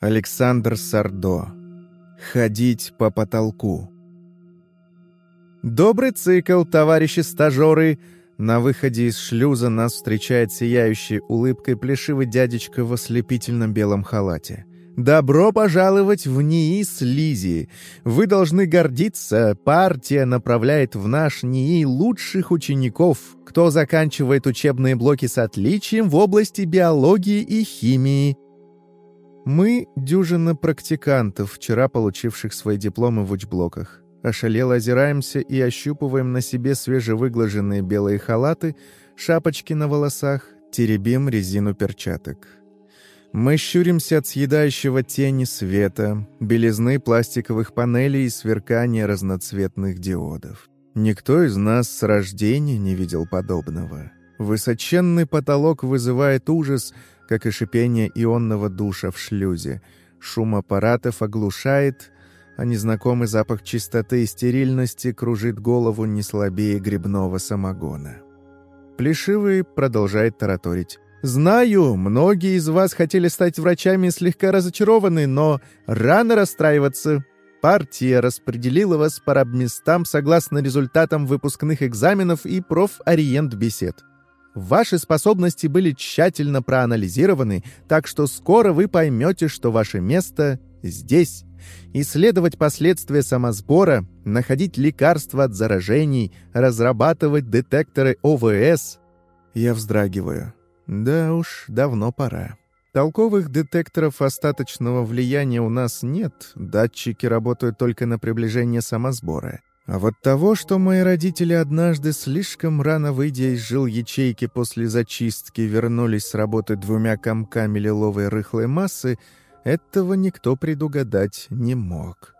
Александр Сардо. Ходить по потолку. Добрый цикл, товарищи стажеры! На выходе из шлюза нас встречает сияющей улыбкой плешивый дядечка в ослепительном белом халате. «Добро пожаловать в НИИ Слизи! Вы должны гордиться, партия направляет в наш НИИ лучших учеников, кто заканчивает учебные блоки с отличием в области биологии и химии. Мы — дюжина практикантов, вчера получивших свои дипломы в учблоках. Ошалело озираемся и ощупываем на себе свежевыглаженные белые халаты, шапочки на волосах, теребим резину перчаток. Мы щуримся от съедающего тени света, белизны пластиковых панелей и сверкания разноцветных диодов. Никто из нас с рождения не видел подобного. Высоченный потолок вызывает ужас — как и шипение ионного душа в шлюзе. Шум аппаратов оглушает, а незнакомый запах чистоты и стерильности кружит голову не слабее грибного самогона. Плешивый продолжает тараторить. «Знаю, многие из вас хотели стать врачами и слегка разочарованы, но рано расстраиваться. Партия распределила вас по рабместам согласно результатам выпускных экзаменов и профориент-бесед. Ваши способности были тщательно проанализированы, так что скоро вы поймете, что ваше место здесь. Исследовать последствия самосбора, находить лекарства от заражений, разрабатывать детекторы ОВС. Я вздрагиваю. Да уж, давно пора. Толковых детекторов остаточного влияния у нас нет, датчики работают только на приближение самосбора. А вот того, что мои родители однажды, слишком рано выйдя из жил ячейки после зачистки, вернулись с работы двумя комками лиловой рыхлой массы, этого никто предугадать не мог.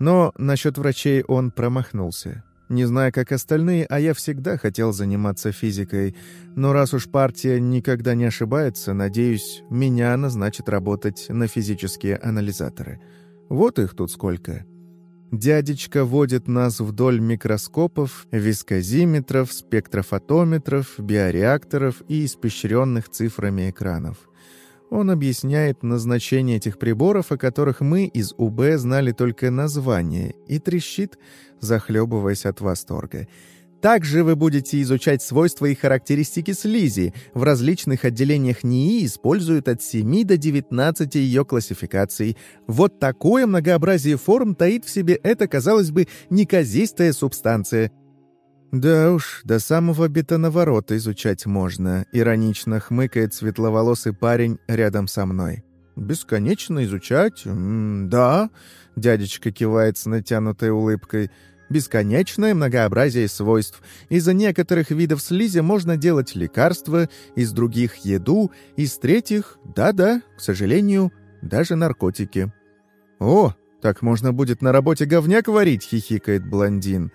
Но насчет врачей он промахнулся. Не знаю, как остальные, а я всегда хотел заниматься физикой. Но раз уж партия никогда не ошибается, надеюсь, меня назначат работать на физические анализаторы. Вот их тут сколько. Дядечка водит нас вдоль микроскопов, вискозиметров, спектрофотометров, биореакторов и испещренных цифрами экранов. Он объясняет назначение этих приборов, о которых мы из УБ знали только название, и трещит, захлебываясь от восторга — также вы будете изучать свойства и характеристики слизи. В различных отделениях НИИ используют от 7 до 19 ее классификаций. Вот такое многообразие форм таит в себе эта, казалось бы, неказистая субстанция. «Да уж, до самого бетоноворота изучать можно», — иронично хмыкает светловолосый парень рядом со мной. «Бесконечно изучать? М -м да», — дядечка кивает с натянутой улыбкой, — бесконечное многообразие свойств. Из-за некоторых видов слизи можно делать лекарства, из других — еду, из третьих — да-да, к сожалению, даже наркотики. «О, так можно будет на работе говняк варить», — хихикает блондин.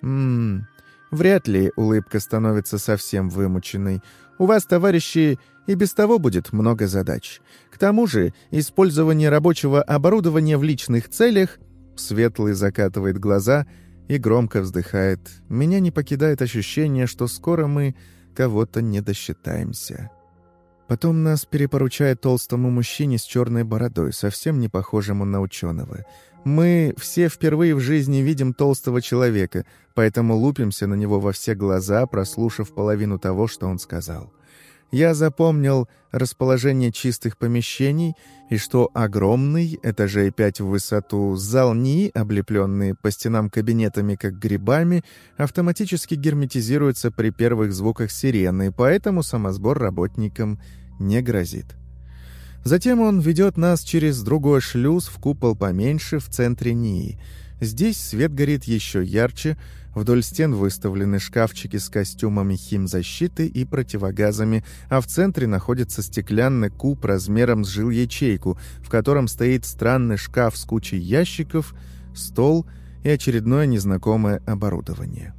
«Ммм, вряд ли улыбка становится совсем вымученной. У вас, товарищи, и без того будет много задач. К тому же, использование рабочего оборудования в личных целях Светлый закатывает глаза — и громко вздыхает. Меня не покидает ощущение, что скоро мы кого-то не досчитаемся. Потом нас перепоручает толстому мужчине с черной бородой, совсем не похожему на ученого. Мы все впервые в жизни видим толстого человека, поэтому лупимся на него во все глаза, прослушав половину того, что он сказал. Я запомнил расположение чистых помещений и что огромный, этажей пять в высоту, зал НИИ, облепленный по стенам кабинетами как грибами, автоматически герметизируется при первых звуках сирены, поэтому самосбор работникам не грозит. Затем он ведет нас через другой шлюз в купол поменьше в центре НИИ. Здесь свет горит еще ярче, Вдоль стен выставлены шкафчики с костюмами химзащиты и противогазами, а в центре находится стеклянный куб размером с жил-ячейку, в котором стоит странный шкаф с кучей ящиков, стол и очередное незнакомое оборудование.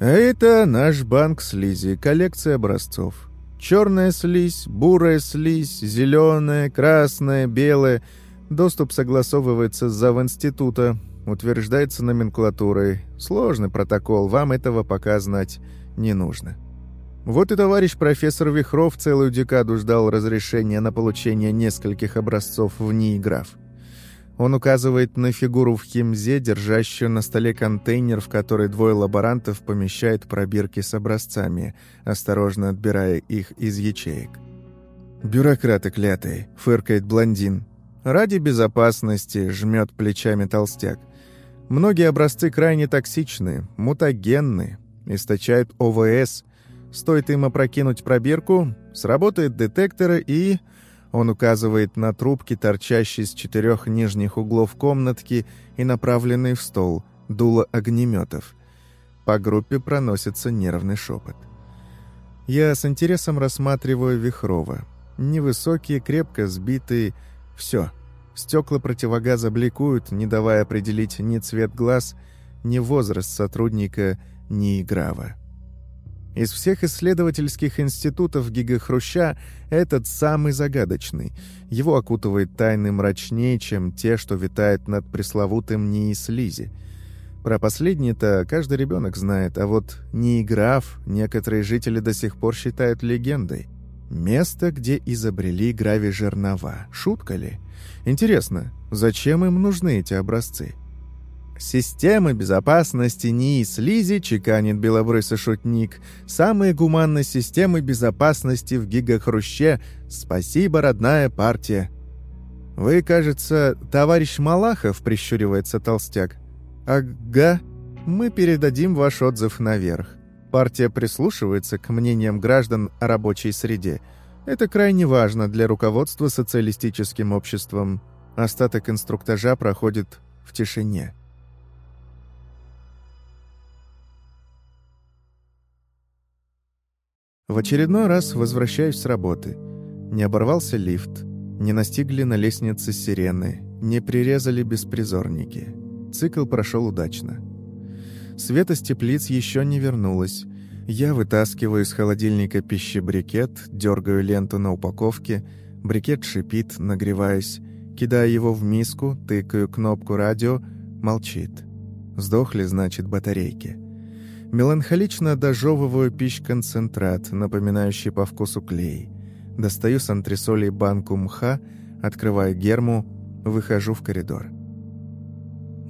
А это наш банк слизи, коллекция образцов. Черная слизь, бурая слизь, зеленая, красная, белая. Доступ согласовывается с Завинститута, утверждается номенклатурой. Сложный протокол, вам этого пока знать не нужно. Вот и товарищ профессор Вихров целую декаду ждал разрешения на получение нескольких образцов в НИИ граф. Он указывает на фигуру в химзе, держащую на столе контейнер, в который двое лаборантов помещают пробирки с образцами, осторожно отбирая их из ячеек. «Бюрократы клятые», — фыркает блондин. «Ради безопасности», — жмет плечами толстяк. «Многие образцы крайне токсичны, мутагенны, источают ОВС. Стоит им опрокинуть пробирку, сработает детекторы и...» Он указывает на трубки, торчащие с четырех нижних углов комнатки и направленные в стол, дуло огнеметов. По группе проносится нервный шепот. Я с интересом рассматриваю Вихрова. Невысокие, крепко сбитые. Все. Стекла противогаза бликуют, не давая определить ни цвет глаз, ни возраст сотрудника, ни играва. Из всех исследовательских институтов Гигахруща этот самый загадочный. Его окутывает тайны мрачнее, чем те, что витают над пресловутым НИИ Слизи. Про последний-то каждый ребенок знает, а вот НИИ Граф некоторые жители до сих пор считают легендой. Место, где изобрели грави-жернова. Шутка ли? Интересно, зачем им нужны эти образцы? «Системы безопасности НИИ Слизи», — чеканит белобрысый шутник. «Самые гуманные системы безопасности в гигахруще. Спасибо, родная партия». «Вы, кажется, товарищ Малахов», — прищуривается толстяк. «Ага, мы передадим ваш отзыв наверх. Партия прислушивается к мнениям граждан о рабочей среде. Это крайне важно для руководства социалистическим обществом. Остаток инструктажа проходит в тишине». В очередной раз возвращаюсь с работы. Не оборвался лифт, не настигли на лестнице сирены, не прирезали беспризорники. Цикл прошел удачно. Света с теплиц еще не вернулась. Я вытаскиваю из холодильника пищебрикет, дергаю ленту на упаковке, брикет шипит, нагреваясь, кидаю его в миску, тыкаю кнопку радио, молчит. Сдохли, значит, батарейки. Меланхолично дожевываю пищ-концентрат, напоминающий по вкусу клей. Достаю с антресолей банку мха, открываю герму, выхожу в коридор.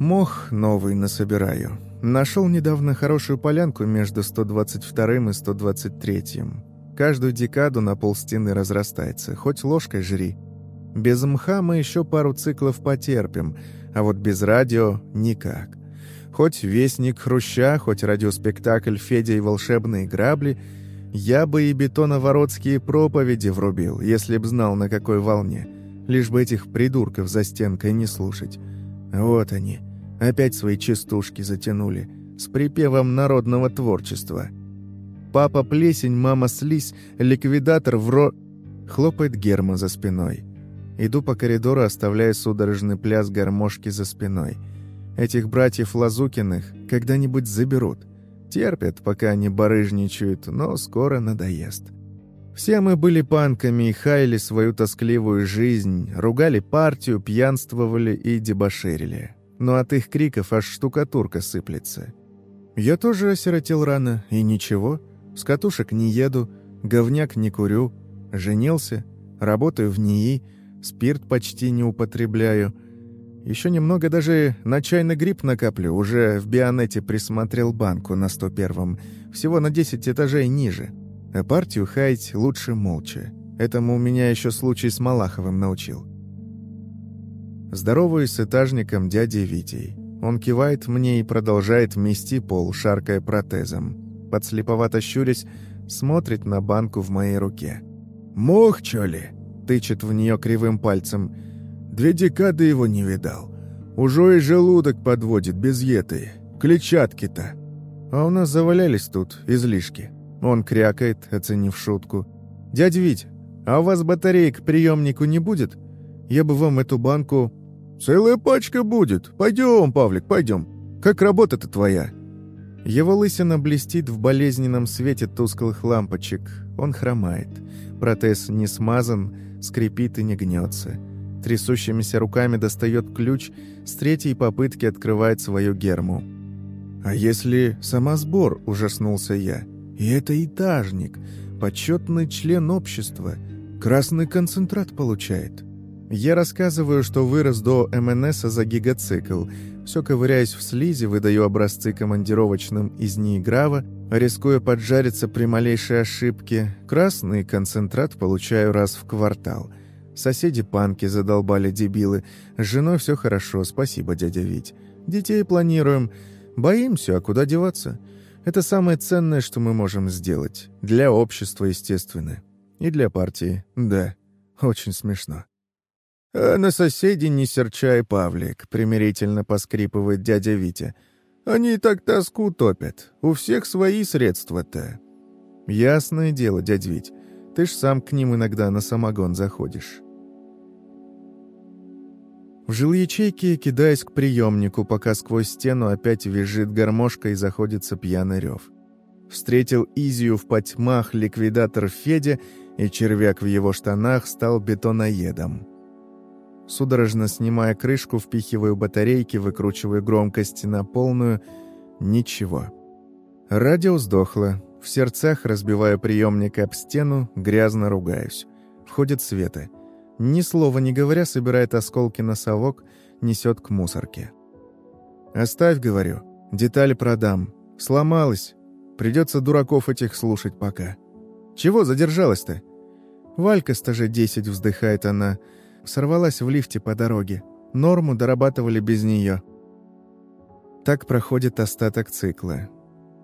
Мох новый насобираю. Нашел недавно хорошую полянку между 122 и 123. Каждую декаду на полстены разрастается, хоть ложкой жри. Без мха мы еще пару циклов потерпим, а вот без радио — никак. Хоть «Вестник Хруща», хоть радиоспектакль «Федя и волшебные грабли», я бы и бетоноворотские проповеди врубил, если б знал, на какой волне. Лишь бы этих придурков за стенкой не слушать. Вот они, опять свои частушки затянули, с припевом народного творчества. «Папа плесень, мама слизь, ликвидатор вро...» Хлопает Герма за спиной. Иду по коридору, оставляя судорожный пляс гармошки за спиной – Этих братьев Лазукиных когда-нибудь заберут. Терпят, пока они барыжничают, но скоро надоест. Все мы были панками и хаяли свою тоскливую жизнь, ругали партию, пьянствовали и дебоширили. Но от их криков аж штукатурка сыплется. Я тоже осиротел рано, и ничего. С катушек не еду, говняк не курю, женился, работаю в НИИ, спирт почти не употребляю — еще немного даже на чайный гриб накоплю. Уже в Бионете присмотрел банку на 101-м. Всего на 10 этажей ниже. А партию хаять лучше молча. Этому меня еще случай с Малаховым научил. Здороваюсь с этажником дядей Витей. Он кивает мне и продолжает мести пол, шаркая протезом. Подслеповато щурясь, смотрит на банку в моей руке. «Мох, чё ли?» — тычет в нее кривым пальцем — Две декады его не видал. Уже и желудок подводит без еты. Клетчатки-то. А у нас завалялись тут излишки. Он крякает, оценив шутку. «Дядя Вить, а у вас батареек к приемнику не будет? Я бы вам эту банку...» «Целая пачка будет. Пойдем, Павлик, пойдем. Как работа-то твоя?» Его лысина блестит в болезненном свете тусклых лампочек. Он хромает. Протез не смазан, скрипит и не гнется. Трясущимися руками достает ключ, с третьей попытки открывает свою герму. «А если самосбор?» – ужаснулся я. И это этажник, почетный член общества, красный концентрат получает. Я рассказываю, что вырос до МНСа за гигацикл. Все ковыряясь в слизи, выдаю образцы командировочным из неиграва, рискуя поджариться при малейшей ошибке. Красный концентрат получаю раз в квартал. Соседи панки задолбали дебилы. С женой все хорошо, спасибо, дядя Вить. Детей планируем. Боимся, а куда деваться? Это самое ценное, что мы можем сделать. Для общества, естественно. И для партии, да. Очень смешно. «А на соседей не серчай, Павлик», — примирительно поскрипывает дядя Витя. «Они и так тоску топят. У всех свои средства-то». «Ясное дело, дядь Вить. Ты ж сам к ним иногда на самогон заходишь». В жилячейке, кидаясь к приемнику, пока сквозь стену опять визжит гармошка и заходится пьяный рев. Встретил Изию в потьмах ликвидатор Федя, и червяк в его штанах стал бетоноедом. Судорожно снимая крышку, впихиваю батарейки, выкручиваю громкость на полную. Ничего. Радио сдохло. В сердцах разбиваю приемник об стену, грязно ругаюсь. Входит Света. Ни слова не говоря, собирает осколки на совок, несет к мусорке. «Оставь, — говорю, — детали продам. Сломалась. Придется дураков этих слушать пока. Чего задержалась-то?» «Валька стаже десять», — вздыхает она, — Сорвалась в лифте по дороге. Норму дорабатывали без нее. Так проходит остаток цикла.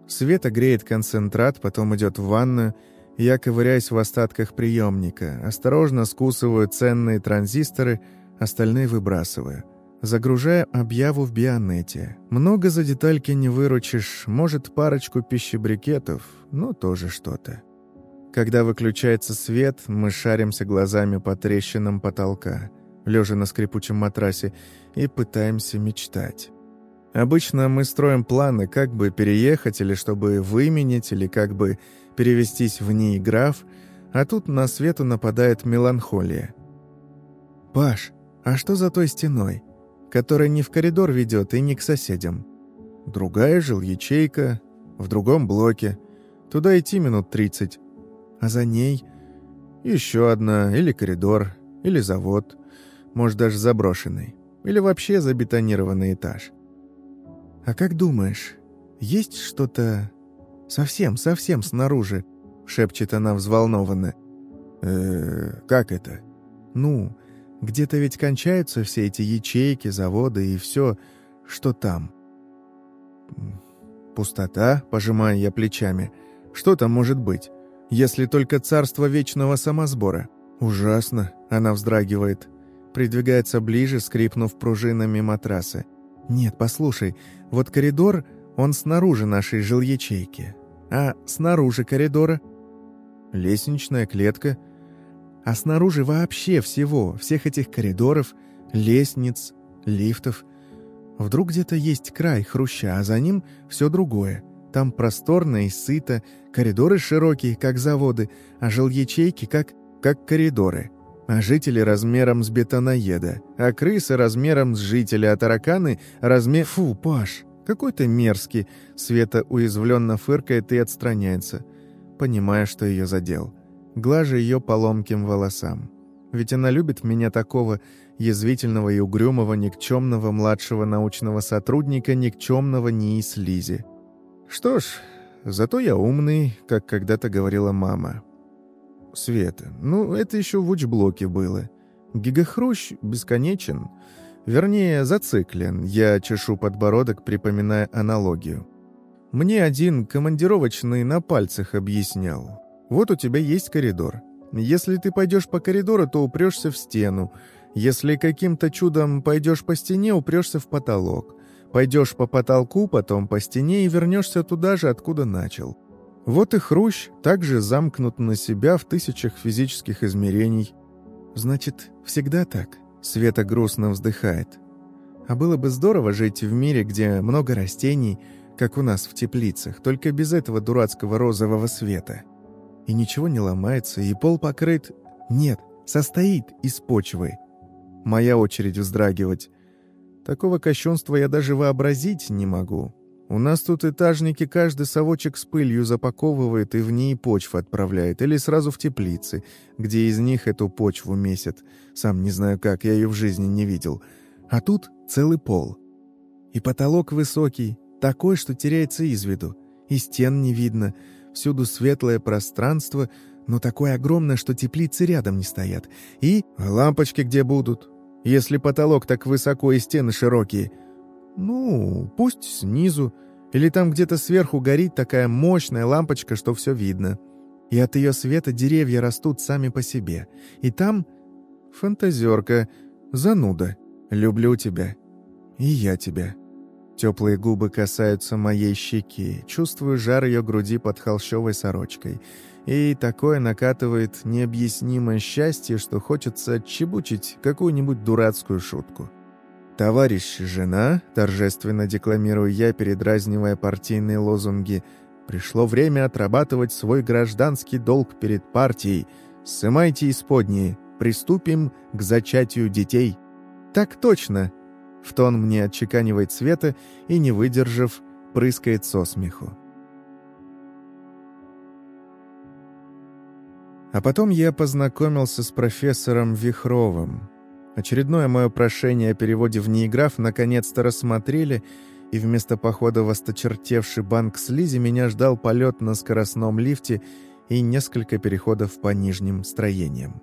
Света греет концентрат, потом идет в ванную. Я ковыряюсь в остатках приемника. Осторожно скусываю ценные транзисторы, остальные выбрасываю. Загружая объяву в бионете. Много за детальки не выручишь, может, парочку пищебрикетов, но тоже что-то. Когда выключается свет, мы шаримся глазами по трещинам потолка, лежа на скрипучем матрасе, и пытаемся мечтать. Обычно мы строим планы, как бы переехать, или чтобы выменить, или как бы перевестись в ней граф, а тут на свету нападает меланхолия. «Паш, а что за той стеной, которая не в коридор ведет и не к соседям? Другая ячейка в другом блоке. Туда идти минут тридцать а за ней еще одна, или коридор, или завод, может, даже заброшенный, или вообще забетонированный этаж. «А как думаешь, есть что-то совсем-совсем снаружи?» — шепчет она взволнованно. э как это?» «Ну, где-то ведь кончаются все эти ячейки, заводы и все, что там». «Пустота?» — пожимаю я плечами. «Что там может быть?» Если только царство вечного самосбора. Ужасно, она вздрагивает. Придвигается ближе, скрипнув пружинами матраса. Нет, послушай, вот коридор, он снаружи нашей жилячейки. А снаружи коридора? Лестничная клетка. А снаружи вообще всего, всех этих коридоров, лестниц, лифтов. Вдруг где-то есть край хруща, а за ним все другое. Там просторно и сыто, коридоры широкие, как заводы, а жилячейки как, как коридоры. А жители размером с бетоноеда, а крысы размером с жителя, а тараканы размер... Фу, Паш, какой ты мерзкий. Света уязвленно фыркает и отстраняется, понимая, что ее задел. Глажа ее по ломким волосам. Ведь она любит меня такого язвительного и угрюмого, никчемного младшего научного сотрудника, никчемного НИИ слизи. Что ж, зато я умный, как когда-то говорила мама. Света, ну, это еще в учблоке было. Гигахрущ бесконечен. Вернее, зациклен. Я чешу подбородок, припоминая аналогию. Мне один командировочный на пальцах объяснял. Вот у тебя есть коридор. Если ты пойдешь по коридору, то упрешься в стену. Если каким-то чудом пойдешь по стене, упрешься в потолок. Пойдешь по потолку, потом по стене и вернешься туда же, откуда начал. Вот и хрущ также замкнут на себя в тысячах физических измерений. Значит, всегда так? Света грустно вздыхает. А было бы здорово жить в мире, где много растений, как у нас в теплицах, только без этого дурацкого розового света. И ничего не ломается, и пол покрыт... Нет, состоит из почвы. Моя очередь вздрагивать. Такого кощунства я даже вообразить не могу. У нас тут этажники каждый совочек с пылью запаковывает и в ней почву отправляет, или сразу в теплицы, где из них эту почву месят. Сам не знаю как, я ее в жизни не видел. А тут целый пол. И потолок высокий, такой, что теряется из виду. И стен не видно, всюду светлое пространство, но такое огромное, что теплицы рядом не стоят. И лампочки где будут? Если потолок так высоко и стены широкие — ну, пусть снизу, или там где-то сверху горит такая мощная лампочка, что все видно. И от ее света деревья растут сами по себе. И там фантазерка, зануда. Люблю тебя. И я тебя. Теплые губы касаются моей щеки. Чувствую жар ее груди под холщовой сорочкой. И такое накатывает необъяснимое счастье, что хочется отчебучить какую-нибудь дурацкую шутку. «Товарищ жена», — торжественно декламирую я, передразнивая партийные лозунги, «пришло время отрабатывать свой гражданский долг перед партией. Сымайте исподние, приступим к зачатию детей». «Так точно!» — в тон мне отчеканивает Света и, не выдержав, прыскает со смеху. А потом я познакомился с профессором Вихровым. Очередное мое прошение о переводе в неиграф наконец-то рассмотрели, и вместо похода в осточертевший банк слизи меня ждал полет на скоростном лифте и несколько переходов по нижним строениям.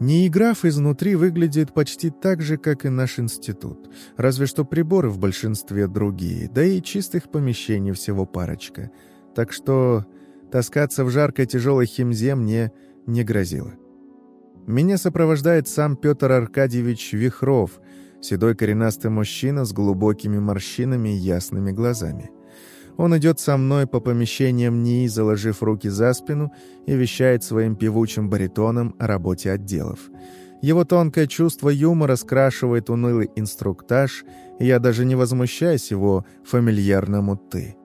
Неиграф изнутри выглядит почти так же, как и наш институт, разве что приборы в большинстве другие, да и чистых помещений всего парочка. Так что таскаться в жаркой тяжелой химзе мне не грозило. Меня сопровождает сам Петр Аркадьевич Вихров, седой коренастый мужчина с глубокими морщинами и ясными глазами. Он идет со мной по помещениям НИИ, заложив руки за спину, и вещает своим певучим баритоном о работе отделов. Его тонкое чувство юмора скрашивает унылый инструктаж, и я даже не возмущаюсь его фамильярному «ты».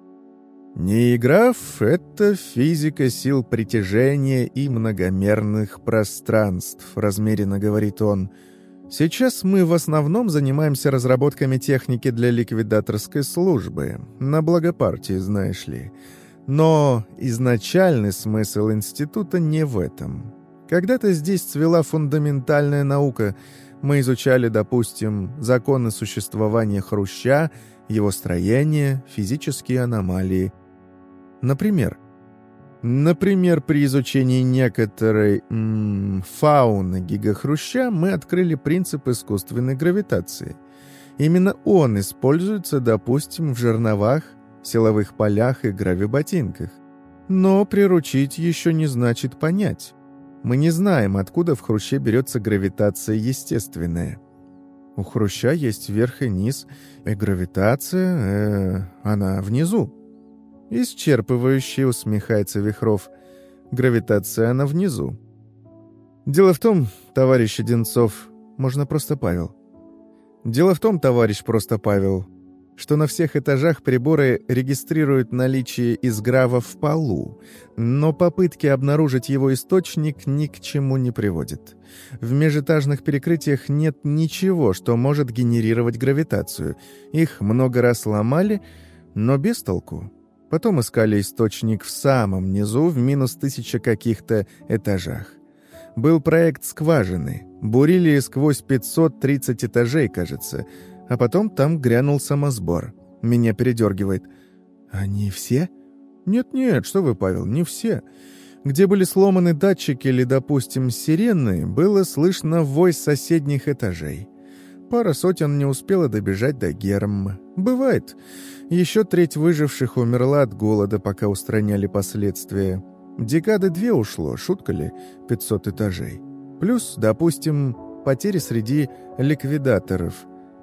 Неиграф — это физика сил притяжения и многомерных пространств, размеренно говорит он. Сейчас мы в основном занимаемся разработками техники для ликвидаторской службы, на благо партии, знаешь ли. Но изначальный смысл института не в этом. Когда-то здесь цвела фундаментальная наука. Мы изучали, допустим, законы существования хруща, его строение, физические аномалии. Например, Например, при изучении некоторой м -м, фауны гигахруща мы открыли принцип искусственной гравитации. Именно он используется, допустим, в жерновах, силовых полях и гравиботинках. Но приручить еще не значит понять. Мы не знаем, откуда в хруще берется гравитация естественная. У хруща есть верх и низ, и гравитация, э, она внизу. Исчерпывающе усмехается Вихров. Гравитация она внизу. Дело в том, товарищ Одинцов, можно просто Павел. Дело в том, товарищ просто Павел, что на всех этажах приборы регистрируют наличие изграва в полу, но попытки обнаружить его источник ни к чему не приводят. В межэтажных перекрытиях нет ничего, что может генерировать гравитацию. Их много раз ломали, но без толку. Потом искали источник в самом низу, в минус тысяча каких-то этажах. Был проект скважины. Бурили сквозь 530 этажей, кажется. А потом там грянул самосбор. Меня передергивает. «Они все?» «Нет-нет, что вы, Павел, не все. Где были сломаны датчики или, допустим, сирены, было слышно вой соседних этажей. Пара сотен не успела добежать до Герм. Бывает. Еще треть выживших умерла от голода, пока устраняли последствия. Декады две ушло, шутка ли, 500 этажей. Плюс, допустим, потери среди ликвидаторов.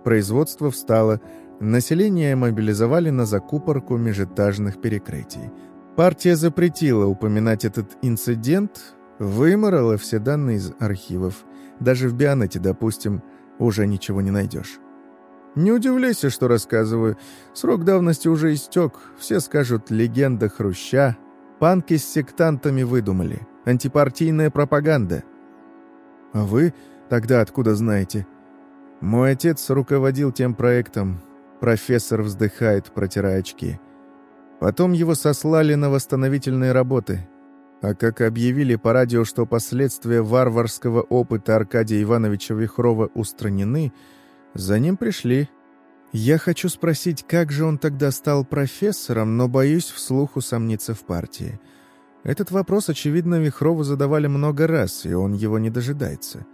Производство встало, население мобилизовали на закупорку межэтажных перекрытий. Партия запретила упоминать этот инцидент, выморала все данные из архивов. Даже в Бионете, допустим, уже ничего не найдешь. Не удивляйся, что рассказываю. Срок давности уже истек. Все скажут «легенда Хруща». Панки с сектантами выдумали. Антипартийная пропаганда. А вы тогда откуда знаете? Мой отец руководил тем проектом. Профессор вздыхает, протирая очки. Потом его сослали на восстановительные работы. А как объявили по радио, что последствия варварского опыта Аркадия Ивановича Вихрова устранены, за ним пришли. Я хочу спросить, как же он тогда стал профессором, но боюсь вслух усомниться в партии. Этот вопрос, очевидно, Вихрову задавали много раз, и он его не дожидается.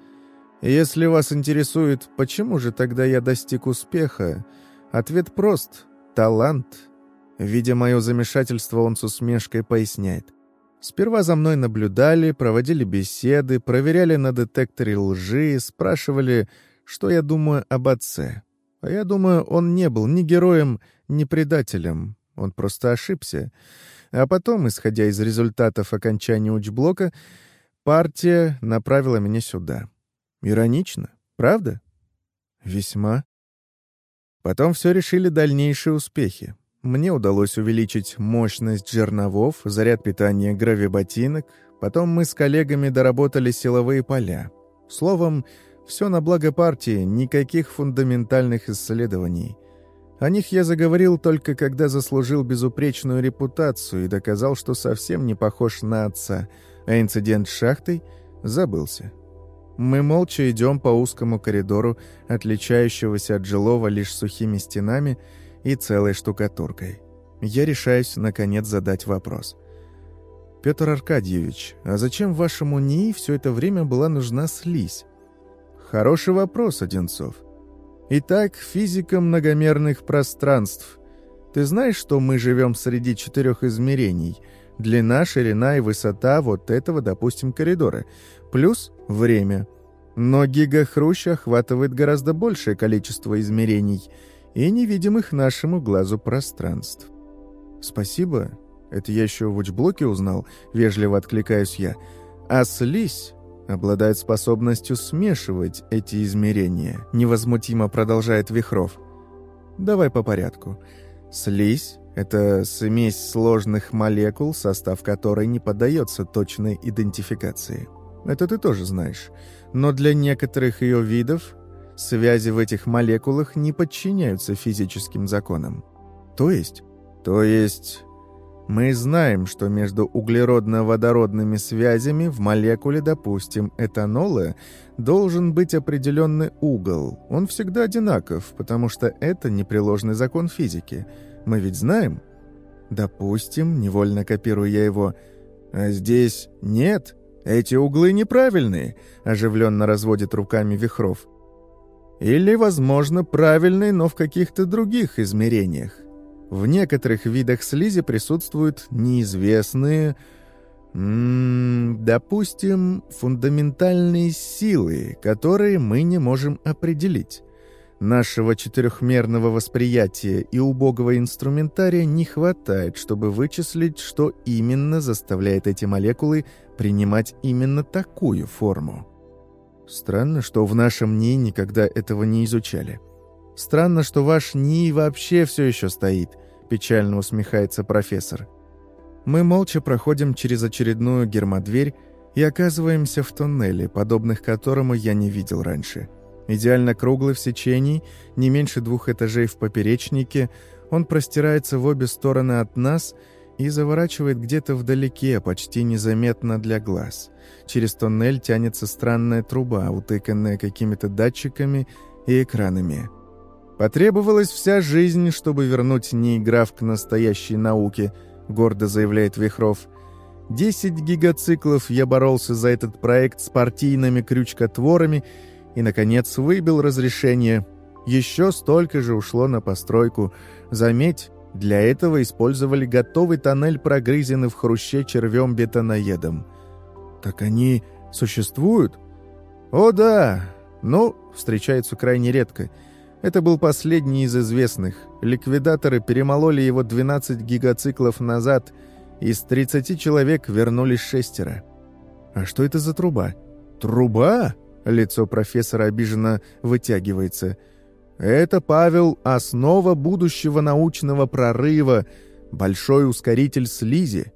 Если вас интересует, почему же тогда я достиг успеха, ответ прост — талант. Видя мое замешательство, он с усмешкой поясняет. Сперва за мной наблюдали, проводили беседы, проверяли на детекторе лжи, спрашивали, что я думаю об отце. А я думаю, он не был ни героем, ни предателем. Он просто ошибся. А потом, исходя из результатов окончания учблока, партия направила меня сюда. Иронично, правда? Весьма. Потом все решили дальнейшие успехи. Мне удалось увеличить мощность жерновов, заряд питания гравиботинок. Потом мы с коллегами доработали силовые поля. Словом, все на благо партии, никаких фундаментальных исследований. О них я заговорил только когда заслужил безупречную репутацию и доказал, что совсем не похож на отца, а инцидент с шахтой забылся. Мы молча идем по узкому коридору, отличающегося от жилого лишь сухими стенами — и целой штукатуркой. Я решаюсь, наконец, задать вопрос. «Петр Аркадьевич, а зачем вашему НИИ все это время была нужна слизь?» «Хороший вопрос, Одинцов. Итак, физика многомерных пространств. Ты знаешь, что мы живем среди четырех измерений? Длина, ширина и высота вот этого, допустим, коридора. Плюс время. Но гигахрущ охватывает гораздо большее количество измерений — и невидимых нашему глазу пространств. «Спасибо, это я еще в учблоке узнал», — вежливо откликаюсь я. «А слизь обладает способностью смешивать эти измерения», — невозмутимо продолжает Вихров. «Давай по порядку. Слизь — это смесь сложных молекул, состав которой не поддается точной идентификации. Это ты тоже знаешь. Но для некоторых ее видов Связи в этих молекулах не подчиняются физическим законам. То есть? То есть... Мы знаем, что между углеродно-водородными связями в молекуле, допустим, этанола, должен быть определенный угол. Он всегда одинаков, потому что это непреложный закон физики. Мы ведь знаем? Допустим, невольно копирую я его. А здесь нет. Эти углы неправильные, оживленно разводит руками Вихров. Или, возможно, правильный, но в каких-то других измерениях. В некоторых видах слизи присутствуют неизвестные, допустим, фундаментальные силы, которые мы не можем определить. Нашего четырехмерного восприятия и убогого инструментария не хватает, чтобы вычислить, что именно заставляет эти молекулы принимать именно такую форму. Странно, что в нашем НИИ никогда этого не изучали. Странно, что ваш НИИ вообще все еще стоит, печально усмехается профессор. Мы молча проходим через очередную гермодверь и оказываемся в туннеле, подобных которому я не видел раньше. Идеально круглый в сечении, не меньше двух этажей в поперечнике, он простирается в обе стороны от нас — и заворачивает где-то вдалеке, почти незаметно для глаз. Через тоннель тянется странная труба, утыканная какими-то датчиками и экранами. «Потребовалась вся жизнь, чтобы вернуть неиграв к настоящей науке», — гордо заявляет Вихров. «Десять гигациклов я боролся за этот проект с партийными крючкотворами и, наконец, выбил разрешение. Еще столько же ушло на постройку. Заметь, для этого использовали готовый тоннель, прогрызенный в хруще червем-бетоноедом. Так они существуют? О да! Ну, встречаются крайне редко. Это был последний из известных. Ликвидаторы перемололи его 12 гигациклов назад. Из 30 человек вернулись шестеро. А что это за труба? Труба? Лицо профессора обиженно вытягивается – это, Павел, основа будущего научного прорыва, большой ускоритель слизи.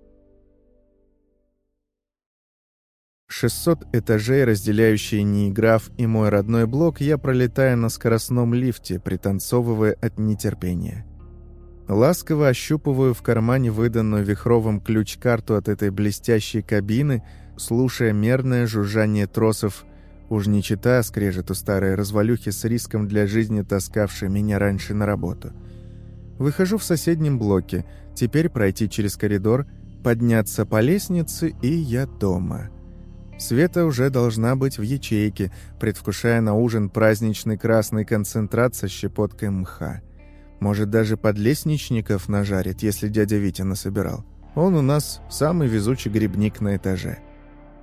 600 этажей, разделяющие Нейграф и мой родной блок, я пролетаю на скоростном лифте, пританцовывая от нетерпения. Ласково ощупываю в кармане выданную Вихровым ключ-карту от этой блестящей кабины, слушая мерное жужжание тросов, уж не читая скрежету старой развалюхи с риском для жизни, таскавшей меня раньше на работу. Выхожу в соседнем блоке, теперь пройти через коридор, подняться по лестнице, и я дома. Света уже должна быть в ячейке, предвкушая на ужин праздничный красный концентрат со щепоткой мха. Может, даже подлестничников нажарит, если дядя Витя насобирал. Он у нас самый везучий грибник на этаже.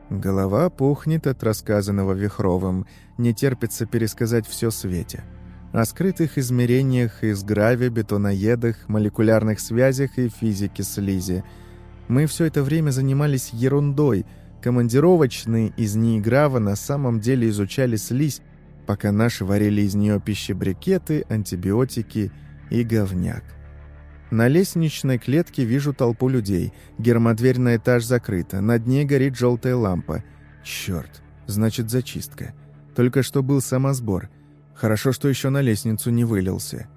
Голова пухнет от рассказанного Вихровым, не терпится пересказать все Свете. О скрытых измерениях из гравия, бетоноедах, молекулярных связях и физике слизи. Мы все это время занимались ерундой – Командировочные из Нииграва на самом деле изучали слизь, пока наши варили из нее пищебрикеты, антибиотики и говняк. На лестничной клетке вижу толпу людей. Гермодверь на этаж закрыта. Над ней горит желтая лампа. Черт, значит зачистка. Только что был самосбор. Хорошо, что еще на лестницу не вылился.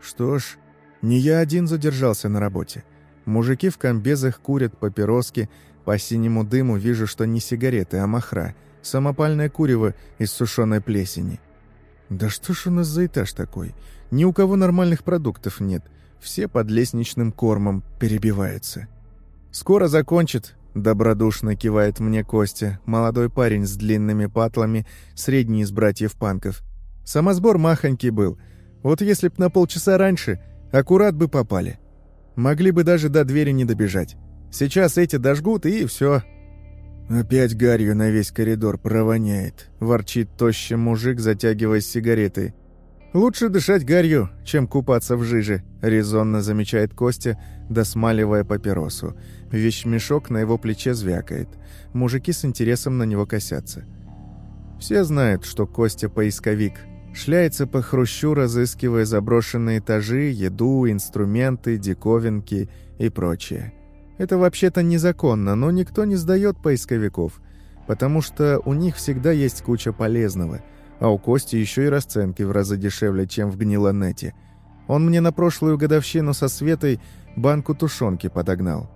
Что ж, не я один задержался на работе. Мужики в комбезах курят папироски, по синему дыму вижу, что не сигареты, а махра. Самопальное курево из сушеной плесени. Да что ж у нас за этаж такой? Ни у кого нормальных продуктов нет. Все под лестничным кормом перебиваются. «Скоро закончит», — добродушно кивает мне Костя, молодой парень с длинными патлами, средний из братьев Панков. «Самосбор махонький был. Вот если б на полчаса раньше, аккурат бы попали. Могли бы даже до двери не добежать. Сейчас эти дожгут, и все. «Опять гарью на весь коридор провоняет», — ворчит тощий мужик, затягиваясь сигаретой. «Лучше дышать гарью, чем купаться в жиже», — резонно замечает Костя, досмаливая папиросу. Вещмешок на его плече звякает. Мужики с интересом на него косятся. Все знают, что Костя поисковик. Шляется по хрущу, разыскивая заброшенные этажи, еду, инструменты, диковинки и прочее. Это вообще-то незаконно, но никто не сдает поисковиков, потому что у них всегда есть куча полезного, а у Кости еще и расценки в разы дешевле, чем в гнилонете. Он мне на прошлую годовщину со Светой банку тушенки подогнал.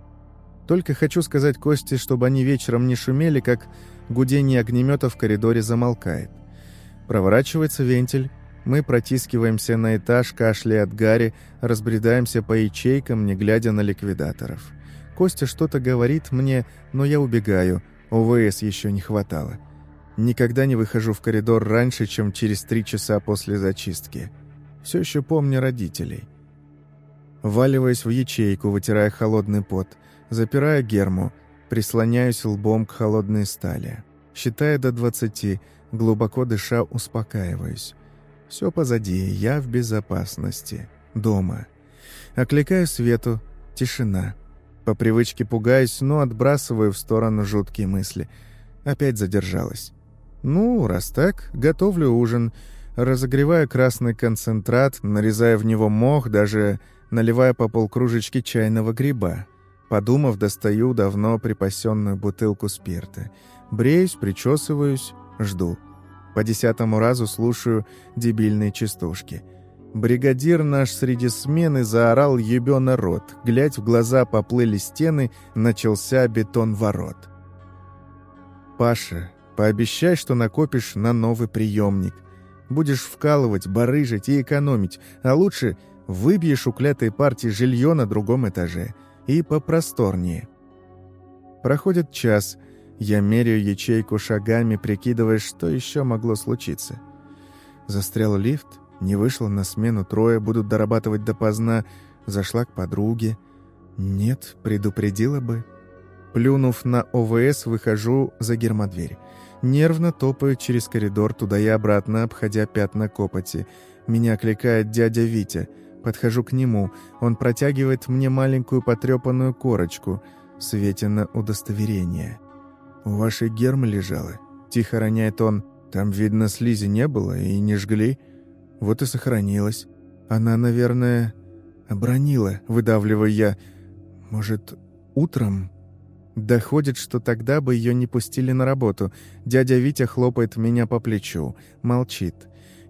Только хочу сказать Косте, чтобы они вечером не шумели, как гудение огнемета в коридоре замолкает. Проворачивается вентиль, мы протискиваемся на этаж, кашляя от гари, разбредаемся по ячейкам, не глядя на ликвидаторов. Костя что-то говорит мне, но я убегаю. ОВС еще не хватало. Никогда не выхожу в коридор раньше, чем через три часа после зачистки. Все еще помню родителей. Валиваясь в ячейку, вытирая холодный пот, запирая герму, прислоняюсь лбом к холодной стали. Считая до двадцати, глубоко дыша, успокаиваюсь. Все позади, я в безопасности. Дома. Окликаю Свету. Тишина. По привычке пугаюсь, но отбрасываю в сторону жуткие мысли. Опять задержалась. Ну, раз так, готовлю ужин. Разогреваю красный концентрат, нарезая в него мох, даже наливая по полкружечки чайного гриба. Подумав, достаю давно припасенную бутылку спирта. Бреюсь, причесываюсь, жду. По десятому разу слушаю дебильные частушки — Бригадир наш среди смены заорал ебёна рот. Глядь в глаза поплыли стены, начался бетон ворот. «Паша, пообещай, что накопишь на новый приемник. Будешь вкалывать, барыжить и экономить, а лучше выбьешь у клятой партии жилье на другом этаже. И попросторнее». Проходит час, я меряю ячейку шагами, прикидывая, что еще могло случиться. Застрял лифт — не вышла на смену трое, будут дорабатывать допоздна. Зашла к подруге. Нет, предупредила бы. Плюнув на ОВС, выхожу за гермодверь. Нервно топаю через коридор туда и обратно, обходя пятна копоти. Меня окликает дядя Витя. Подхожу к нему. Он протягивает мне маленькую потрепанную корочку. Светина удостоверение. «У вашей гермы лежала?» Тихо роняет он. «Там, видно, слизи не было и не жгли?» Вот и сохранилась. Она, наверное, обронила, выдавливая я. Может, утром? Доходит, что тогда бы ее не пустили на работу. Дядя Витя хлопает меня по плечу. Молчит.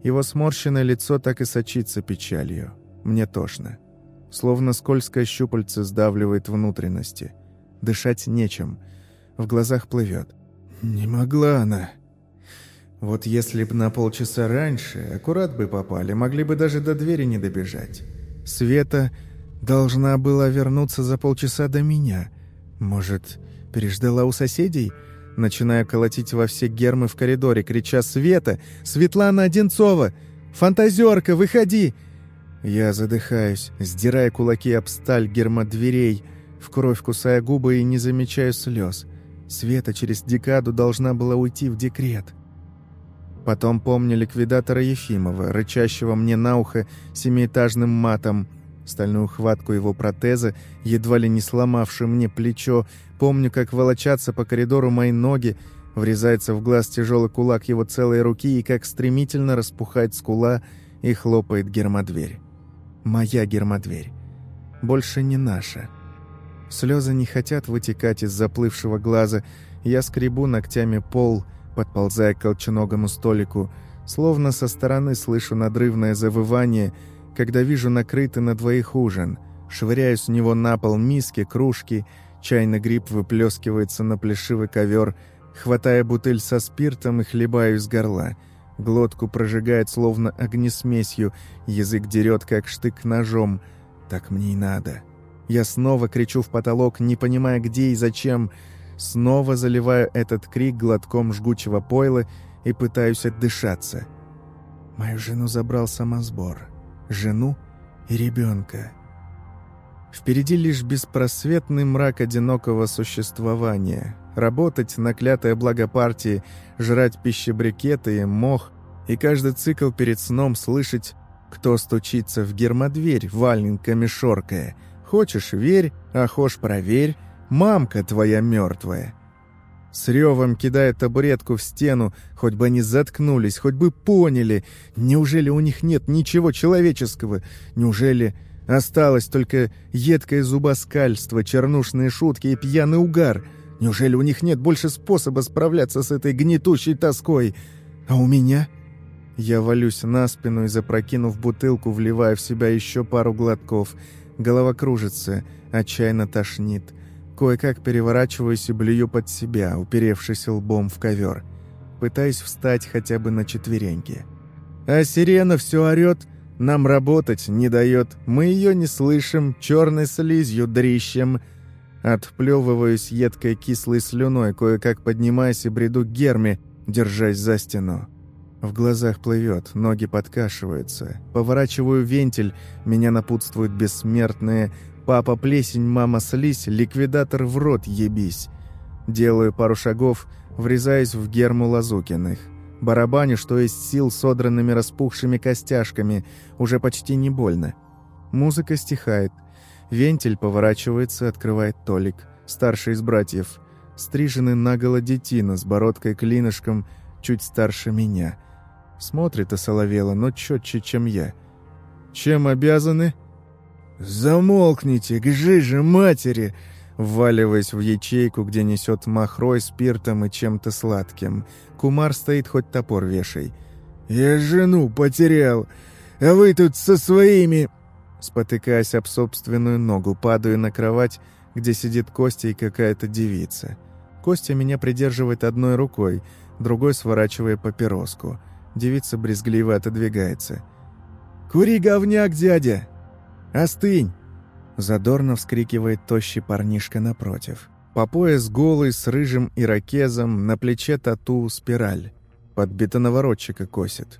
Его сморщенное лицо так и сочится печалью. Мне тошно. Словно скользкое щупальце сдавливает внутренности. Дышать нечем. В глазах плывет. «Не могла она». Вот если б на полчаса раньше, аккурат бы попали, могли бы даже до двери не добежать. Света должна была вернуться за полчаса до меня. Может, переждала у соседей? Начиная колотить во все гермы в коридоре, крича «Света! Светлана Одинцова! Фантазерка, выходи!» Я задыхаюсь, сдирая кулаки об сталь гермодверей, в кровь кусая губы и не замечаю слез. Света через декаду должна была уйти в декрет. Потом помню ликвидатора Ефимова, рычащего мне на ухо семиэтажным матом, стальную хватку его протеза, едва ли не сломавшую мне плечо. Помню, как волочатся по коридору мои ноги, врезается в глаз тяжелый кулак его целой руки и как стремительно распухает скула и хлопает гермодверь. Моя гермодверь. Больше не наша. Слезы не хотят вытекать из заплывшего глаза. Я скребу ногтями пол, подползая к колченогому столику, словно со стороны слышу надрывное завывание — когда вижу накрытый на двоих ужин. Швыряю с него на пол миски, кружки, чайный гриб выплескивается на плешивый ковер, хватая бутыль со спиртом и хлебаю из горла. Глотку прожигает словно огнесмесью, язык дерет, как штык ножом. Так мне и надо. Я снова кричу в потолок, не понимая, где и зачем. Снова заливаю этот крик глотком жгучего пойла и пытаюсь отдышаться. Мою жену забрал самосбор жену и ребенка. Впереди лишь беспросветный мрак одинокого существования. Работать на клятое благо партии, жрать пищебрикеты и мох, и каждый цикл перед сном слышать, кто стучится в гермодверь, валенками шоркая. Хочешь — верь, а хошь — проверь, мамка твоя мертвая. С ревом кидая табуретку в стену, хоть бы они заткнулись, хоть бы поняли. Неужели у них нет ничего человеческого? Неужели осталось только едкое зубоскальство, чернушные шутки и пьяный угар? Неужели у них нет больше способа справляться с этой гнетущей тоской? А у меня? Я валюсь на спину и, запрокинув бутылку, вливаю в себя еще пару глотков. Голова кружится, отчаянно тошнит. Кое-как переворачиваюсь и блюю под себя, уперевшись лбом в ковер. Пытаюсь встать хотя бы на четвереньки. А сирена все орет, нам работать не дает. Мы ее не слышим, черной слизью дрищем. Отплевываюсь едкой кислой слюной, кое-как поднимаюсь и бреду к Герме, держась за стену. В глазах плывет, ноги подкашиваются. Поворачиваю вентиль, меня напутствуют бессмертные Папа плесень, мама слизь, ликвидатор в рот ебись. Делаю пару шагов, врезаясь в герму Лазукиных. Барабаню, что есть сил, содранными распухшими костяшками, уже почти не больно. Музыка стихает. Вентиль поворачивается, открывает Толик, старший из братьев. Стриженный наголо детина с бородкой-клинышком, чуть старше меня. Смотрит осоловело, но четче, чем я. «Чем обязаны?» «Замолкните, к же матери!» Вваливаясь в ячейку, где несет махрой, спиртом и чем-то сладким. Кумар стоит, хоть топор вешай. «Я жену потерял, а вы тут со своими...» Спотыкаясь об собственную ногу, падаю на кровать, где сидит Костя и какая-то девица. Костя меня придерживает одной рукой, другой сворачивая папироску. Девица брезгливо отодвигается. «Кури говняк, дядя!» «Остынь!» Задорно вскрикивает тощий парнишка напротив. По пояс голый, с рыжим ирокезом, на плече тату спираль. Под бетоноворотчика косит.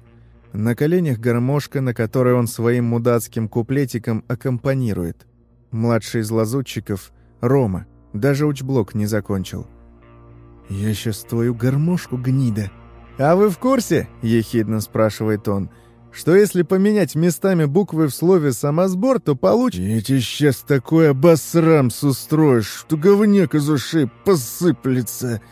На коленях гармошка, на которой он своим мудацким куплетиком аккомпанирует. Младший из лазутчиков — Рома. Даже учблок не закончил. «Я сейчас твою гармошку, гнида!» «А вы в курсе?» — ехидно спрашивает он — что если поменять местами буквы в слове «самосбор», то получится... «Я тебе сейчас такой обосрамс устроишь, что говняк из ушей посыплется!»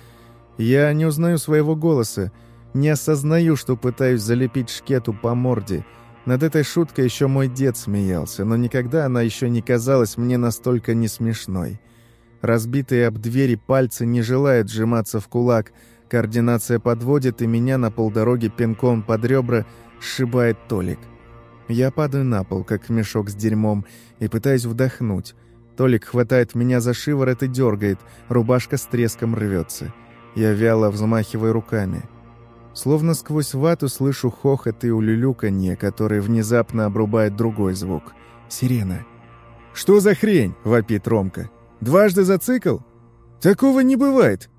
Я не узнаю своего голоса, не осознаю, что пытаюсь залепить шкету по морде. Над этой шуткой еще мой дед смеялся, но никогда она еще не казалась мне настолько не смешной. Разбитые об двери пальцы не желают сжиматься в кулак. Координация подводит, и меня на полдороги пинком под ребра сшибает Толик. Я падаю на пол, как мешок с дерьмом, и пытаюсь вдохнуть. Толик хватает меня за шиворот и дергает, рубашка с треском рвется. Я вяло взмахиваю руками. Словно сквозь вату слышу хохот и улюлюканье, который внезапно обрубает другой звук. Сирена. «Что за хрень?» — вопит Ромка. Дважды зацикл? Такого не бывает.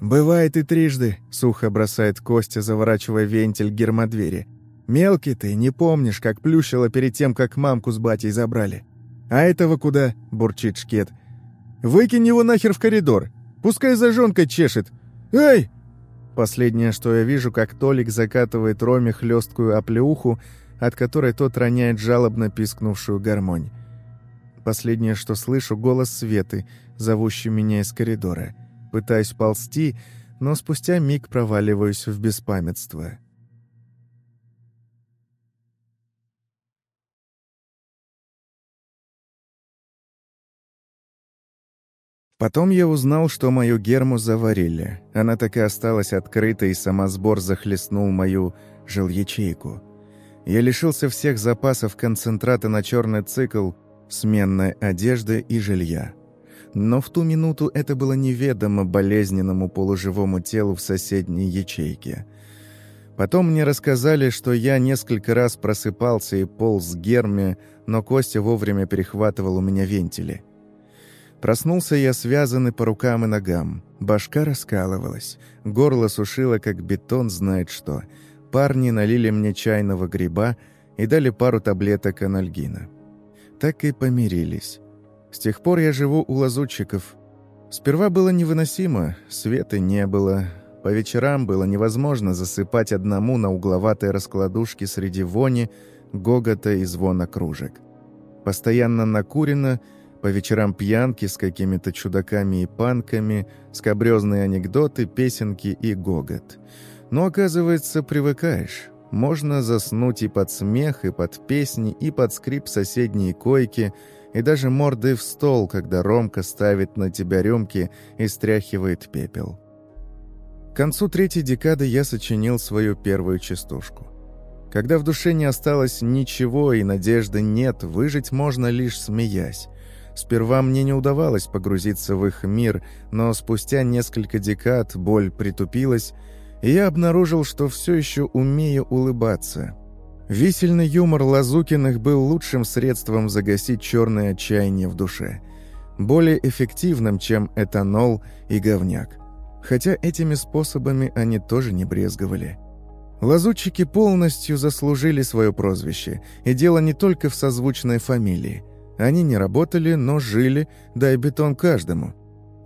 Бывает и трижды, сухо бросает Костя, заворачивая вентиль гермодвери. Мелкий ты, не помнишь, как плющило перед тем, как мамку с батей забрали. А этого куда? бурчит Шкет. Выкинь его нахер в коридор. Пускай зажонкой чешет. Эй! Последнее, что я вижу, как Толик закатывает Роме хлесткую оплеуху, от которой тот роняет жалобно пискнувшую гармонь. Последнее, что слышу, голос Светы, зовущий меня из коридора. Пытаюсь ползти, но спустя миг проваливаюсь в беспамятство. Потом я узнал, что мою герму заварили. Она так и осталась открытой, и самосбор захлестнул мою жилячейку. Я лишился всех запасов концентрата на черный цикл — сменной одежды и жилья. Но в ту минуту это было неведомо болезненному полуживому телу в соседней ячейке. Потом мне рассказали, что я несколько раз просыпался и полз герме, но Костя вовремя перехватывал у меня вентили. Проснулся я связанный по рукам и ногам. Башка раскалывалась, горло сушило, как бетон знает что. Парни налили мне чайного гриба и дали пару таблеток анальгина так и помирились. С тех пор я живу у лазутчиков. Сперва было невыносимо, света не было. По вечерам было невозможно засыпать одному на угловатой раскладушке среди вони, гогота и звона кружек. Постоянно накурено, по вечерам пьянки с какими-то чудаками и панками, скобрезные анекдоты, песенки и гогот. Но, оказывается, привыкаешь. Можно заснуть и под смех, и под песни, и под скрип соседней койки, и даже мордой в стол, когда Ромка ставит на тебя рюмки и стряхивает пепел. К концу третьей декады я сочинил свою первую частушку. Когда в душе не осталось ничего и надежды нет, выжить можно лишь смеясь. Сперва мне не удавалось погрузиться в их мир, но спустя несколько декад боль притупилась, и я обнаружил, что все еще умею улыбаться. Висельный юмор Лазукиных был лучшим средством загасить черное отчаяние в душе. Более эффективным, чем этанол и говняк. Хотя этими способами они тоже не брезговали. Лазутчики полностью заслужили свое прозвище, и дело не только в созвучной фамилии. Они не работали, но жили, дай бетон каждому –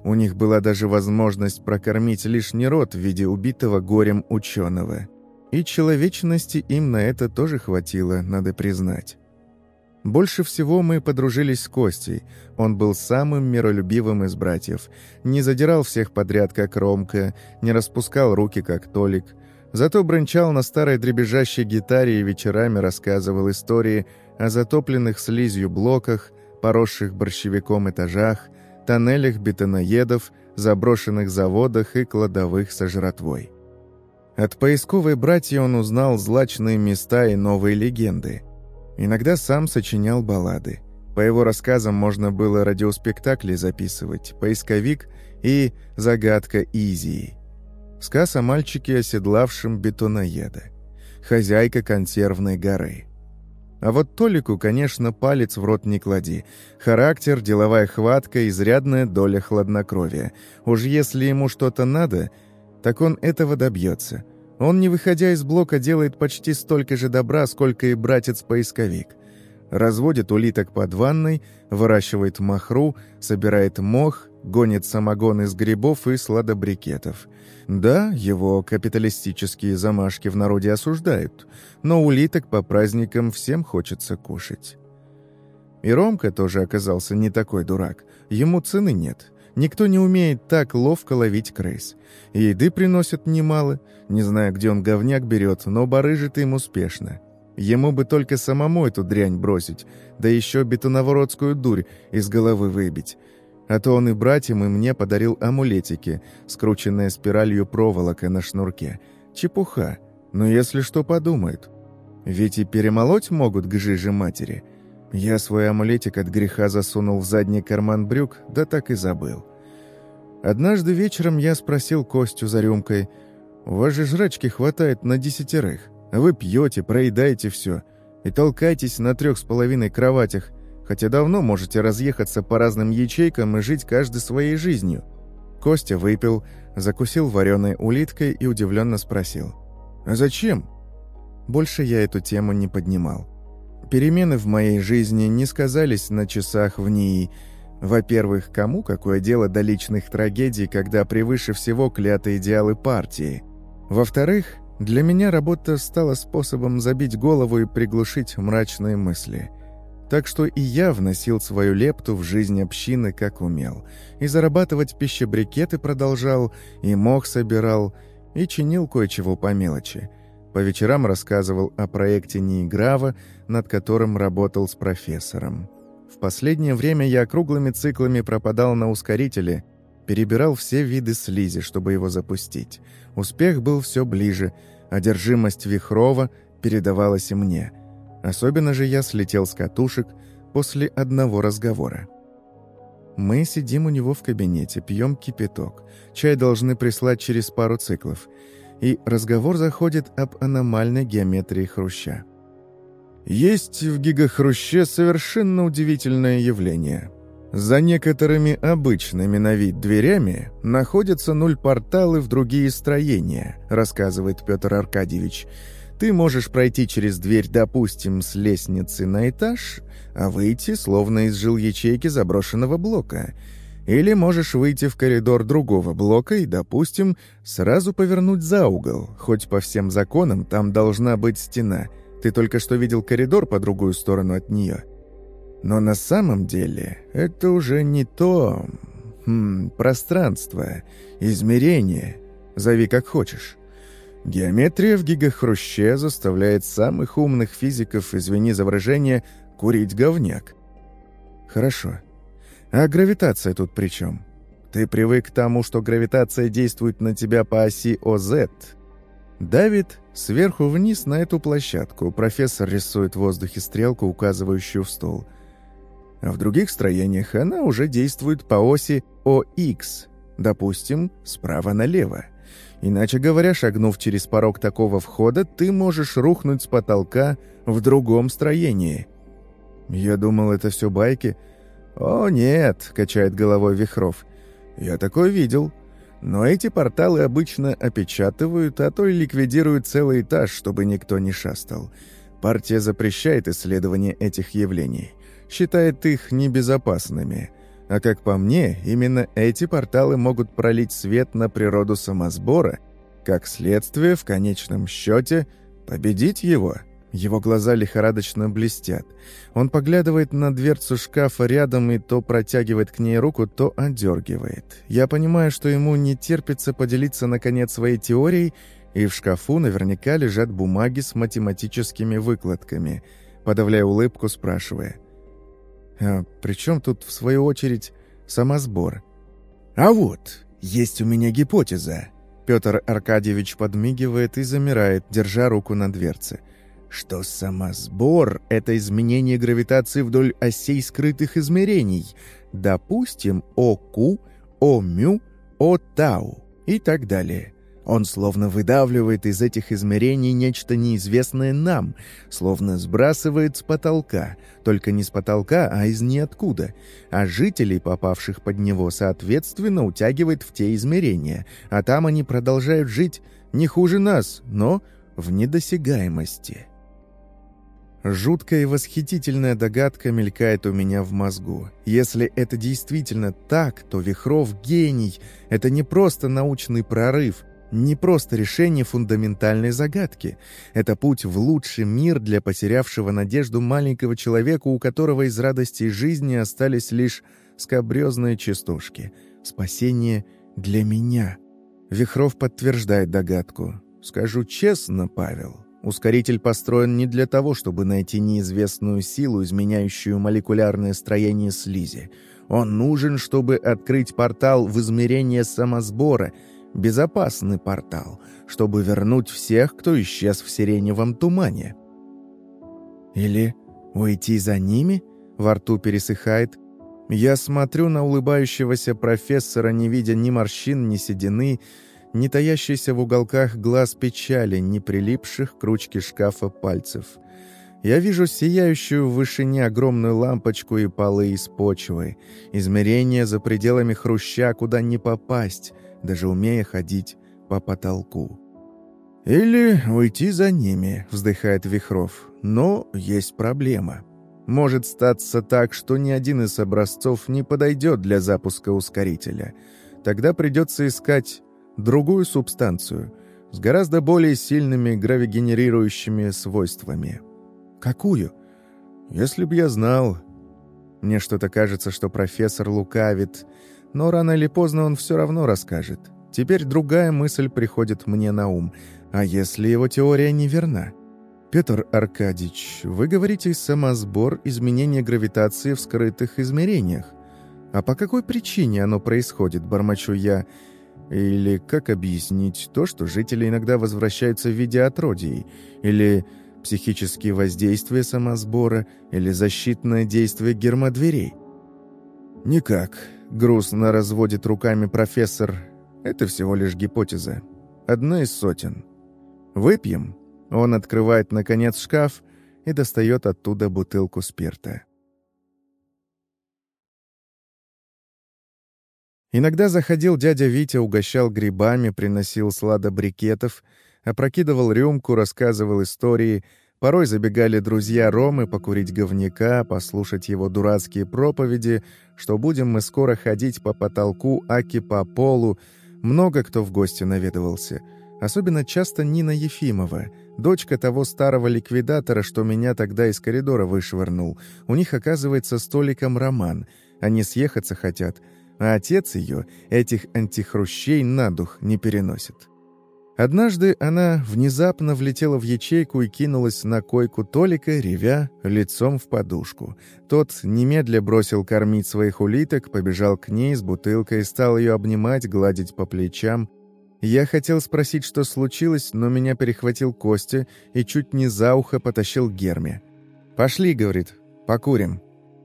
у них была даже возможность прокормить лишний род в виде убитого горем ученого. И человечности им на это тоже хватило, надо признать. Больше всего мы подружились с Костей. Он был самым миролюбивым из братьев. Не задирал всех подряд, как Ромка, не распускал руки, как Толик. Зато брончал на старой дребезжащей гитаре и вечерами рассказывал истории о затопленных слизью блоках, поросших борщевиком этажах, тоннелях бетоноедов, заброшенных заводах и кладовых со жратвой. От поисковой братья он узнал злачные места и новые легенды. Иногда сам сочинял баллады. По его рассказам можно было радиоспектакли записывать, поисковик и загадка Изии. Сказ о мальчике, оседлавшем бетоноеда. Хозяйка консервной горы. А вот Толику, конечно, палец в рот не клади. Характер, деловая хватка, изрядная доля хладнокровия. Уж если ему что-то надо, так он этого добьется. Он, не выходя из блока, делает почти столько же добра, сколько и братец-поисковик. Разводит улиток под ванной, выращивает махру, собирает мох, гонит самогон из грибов и сладобрикетов. Да, его капиталистические замашки в народе осуждают, но улиток по праздникам всем хочется кушать. И Ромка тоже оказался не такой дурак. Ему цены нет. Никто не умеет так ловко ловить крыс. Еды приносят немало. Не знаю, где он говняк берет, но барыжит им успешно. Ему бы только самому эту дрянь бросить, да еще бетоноворотскую дурь из головы выбить. А то он и братьям, и мне подарил амулетики, скрученные спиралью проволока на шнурке. Чепуха. Но если что подумают. Ведь и перемолоть могут к жиже матери. Я свой амулетик от греха засунул в задний карман брюк, да так и забыл. Однажды вечером я спросил Костю за рюмкой, «У вас же жрачки хватает на десятерых, вы пьете, проедаете все и толкаетесь на трех с половиной кроватях, хотя давно можете разъехаться по разным ячейкам и жить каждый своей жизнью». Костя выпил, закусил вареной улиткой и удивленно спросил, «А зачем?» Больше я эту тему не поднимал. Перемены в моей жизни не сказались на часах в ней. Во-первых, кому какое дело до личных трагедий, когда превыше всего клятые идеалы партии? Во-вторых, для меня работа стала способом забить голову и приглушить мрачные мысли. Так что и я вносил свою лепту в жизнь общины, как умел. И зарабатывать пищебрикеты продолжал, и мох собирал, и чинил кое-чего по мелочи – по вечерам рассказывал о проекте Неиграва, над которым работал с профессором. В последнее время я круглыми циклами пропадал на ускорителе, перебирал все виды слизи, чтобы его запустить. Успех был все ближе, одержимость Вихрова передавалась и мне. Особенно же я слетел с катушек после одного разговора. Мы сидим у него в кабинете, пьем кипяток. Чай должны прислать через пару циклов – и разговор заходит об аномальной геометрии хруща. Есть в гигахруще совершенно удивительное явление. За некоторыми обычными на вид дверями находятся нуль-порталы в другие строения, рассказывает Петр Аркадьевич. Ты можешь пройти через дверь, допустим, с лестницы на этаж, а выйти словно из жил ячейки заброшенного блока – или можешь выйти в коридор другого блока и, допустим, сразу повернуть за угол, хоть по всем законам там должна быть стена. Ты только что видел коридор по другую сторону от нее. Но на самом деле это уже не то... Хм, пространство, измерение, зови как хочешь. Геометрия в гигахруще заставляет самых умных физиков, извини за выражение, курить говняк. Хорошо. А гравитация тут при чем? Ты привык к тому, что гравитация действует на тебя по оси ОЗ. Давид сверху вниз на эту площадку. Профессор рисует в воздухе стрелку, указывающую в стол. А в других строениях она уже действует по оси ОХ, допустим, справа налево. Иначе говоря, шагнув через порог такого входа, ты можешь рухнуть с потолка в другом строении. Я думал, это все байки — «О, нет», — качает головой Вихров. «Я такое видел. Но эти порталы обычно опечатывают, а то и ликвидируют целый этаж, чтобы никто не шастал. Партия запрещает исследование этих явлений, считает их небезопасными. А как по мне, именно эти порталы могут пролить свет на природу самосбора, как следствие, в конечном счете, победить его». Его глаза лихорадочно блестят. Он поглядывает на дверцу шкафа рядом и то протягивает к ней руку, то отдергивает. Я понимаю, что ему не терпится поделиться, наконец, своей теорией, и в шкафу наверняка лежат бумаги с математическими выкладками. Подавляя улыбку, спрашивая. «А при чем тут, в свою очередь, самосбор?» «А вот, есть у меня гипотеза». Петр Аркадьевич подмигивает и замирает, держа руку на дверце – что самосбор — это изменение гравитации вдоль осей скрытых измерений, допустим, ОК, ОМЮ, ОТАУ и так далее. Он словно выдавливает из этих измерений нечто неизвестное нам, словно сбрасывает с потолка, только не с потолка, а из ниоткуда, а жителей, попавших под него, соответственно, утягивает в те измерения, а там они продолжают жить не хуже нас, но в недосягаемости. Жуткая и восхитительная догадка мелькает у меня в мозгу. Если это действительно так, то Вихров гений. Это не просто научный прорыв, не просто решение фундаментальной загадки. Это путь в лучший мир для потерявшего надежду маленького человека, у которого из радостей жизни остались лишь скобрезные частушки. Спасение для меня. Вихров подтверждает догадку. Скажу честно, Павел, Ускоритель построен не для того, чтобы найти неизвестную силу, изменяющую молекулярное строение слизи. Он нужен, чтобы открыть портал в измерение самосбора, безопасный портал, чтобы вернуть всех, кто исчез в сиреневом тумане. Или уйти за ними? Во рту пересыхает. Я смотрю на улыбающегося профессора, не видя ни морщин, ни седины, не таящейся в уголках глаз печали, не прилипших к ручке шкафа пальцев. Я вижу сияющую в вышине огромную лампочку и полы из почвы, измерение за пределами хруща, куда не попасть, даже умея ходить по потолку. «Или уйти за ними», — вздыхает Вихров. «Но есть проблема. Может статься так, что ни один из образцов не подойдет для запуска ускорителя. Тогда придется искать другую субстанцию с гораздо более сильными гравигенерирующими свойствами». «Какую?» «Если б я знал...» Мне что-то кажется, что профессор лукавит, но рано или поздно он все равно расскажет. Теперь другая мысль приходит мне на ум. А если его теория неверна? «Петр Аркадьевич, вы говорите самосбор изменения гравитации в скрытых измерениях. А по какой причине оно происходит, бормочу я? Или как объяснить то, что жители иногда возвращаются в виде отродий? Или психические воздействия самосбора или защитное действие гермодверей? «Никак», — грустно разводит руками профессор. «Это всего лишь гипотеза. Одна из сотен. Выпьем?» Он открывает, наконец, шкаф и достает оттуда бутылку спирта. Иногда заходил дядя Витя, угощал грибами, приносил сладобрикетов — опрокидывал рюмку, рассказывал истории. Порой забегали друзья Ромы покурить говняка, послушать его дурацкие проповеди, что будем мы скоро ходить по потолку, аки по полу. Много кто в гости наведывался. Особенно часто Нина Ефимова, дочка того старого ликвидатора, что меня тогда из коридора вышвырнул. У них, оказывается, столиком роман. Они съехаться хотят, а отец ее этих антихрущей на дух не переносит. Однажды она внезапно влетела в ячейку и кинулась на койку Толика, ревя, лицом в подушку. Тот немедля бросил кормить своих улиток, побежал к ней с бутылкой стал ее обнимать, гладить по плечам. Я хотел спросить, что случилось, но меня перехватил Костя и чуть не за ухо потащил Герме. «Пошли», — говорит, — «покурим».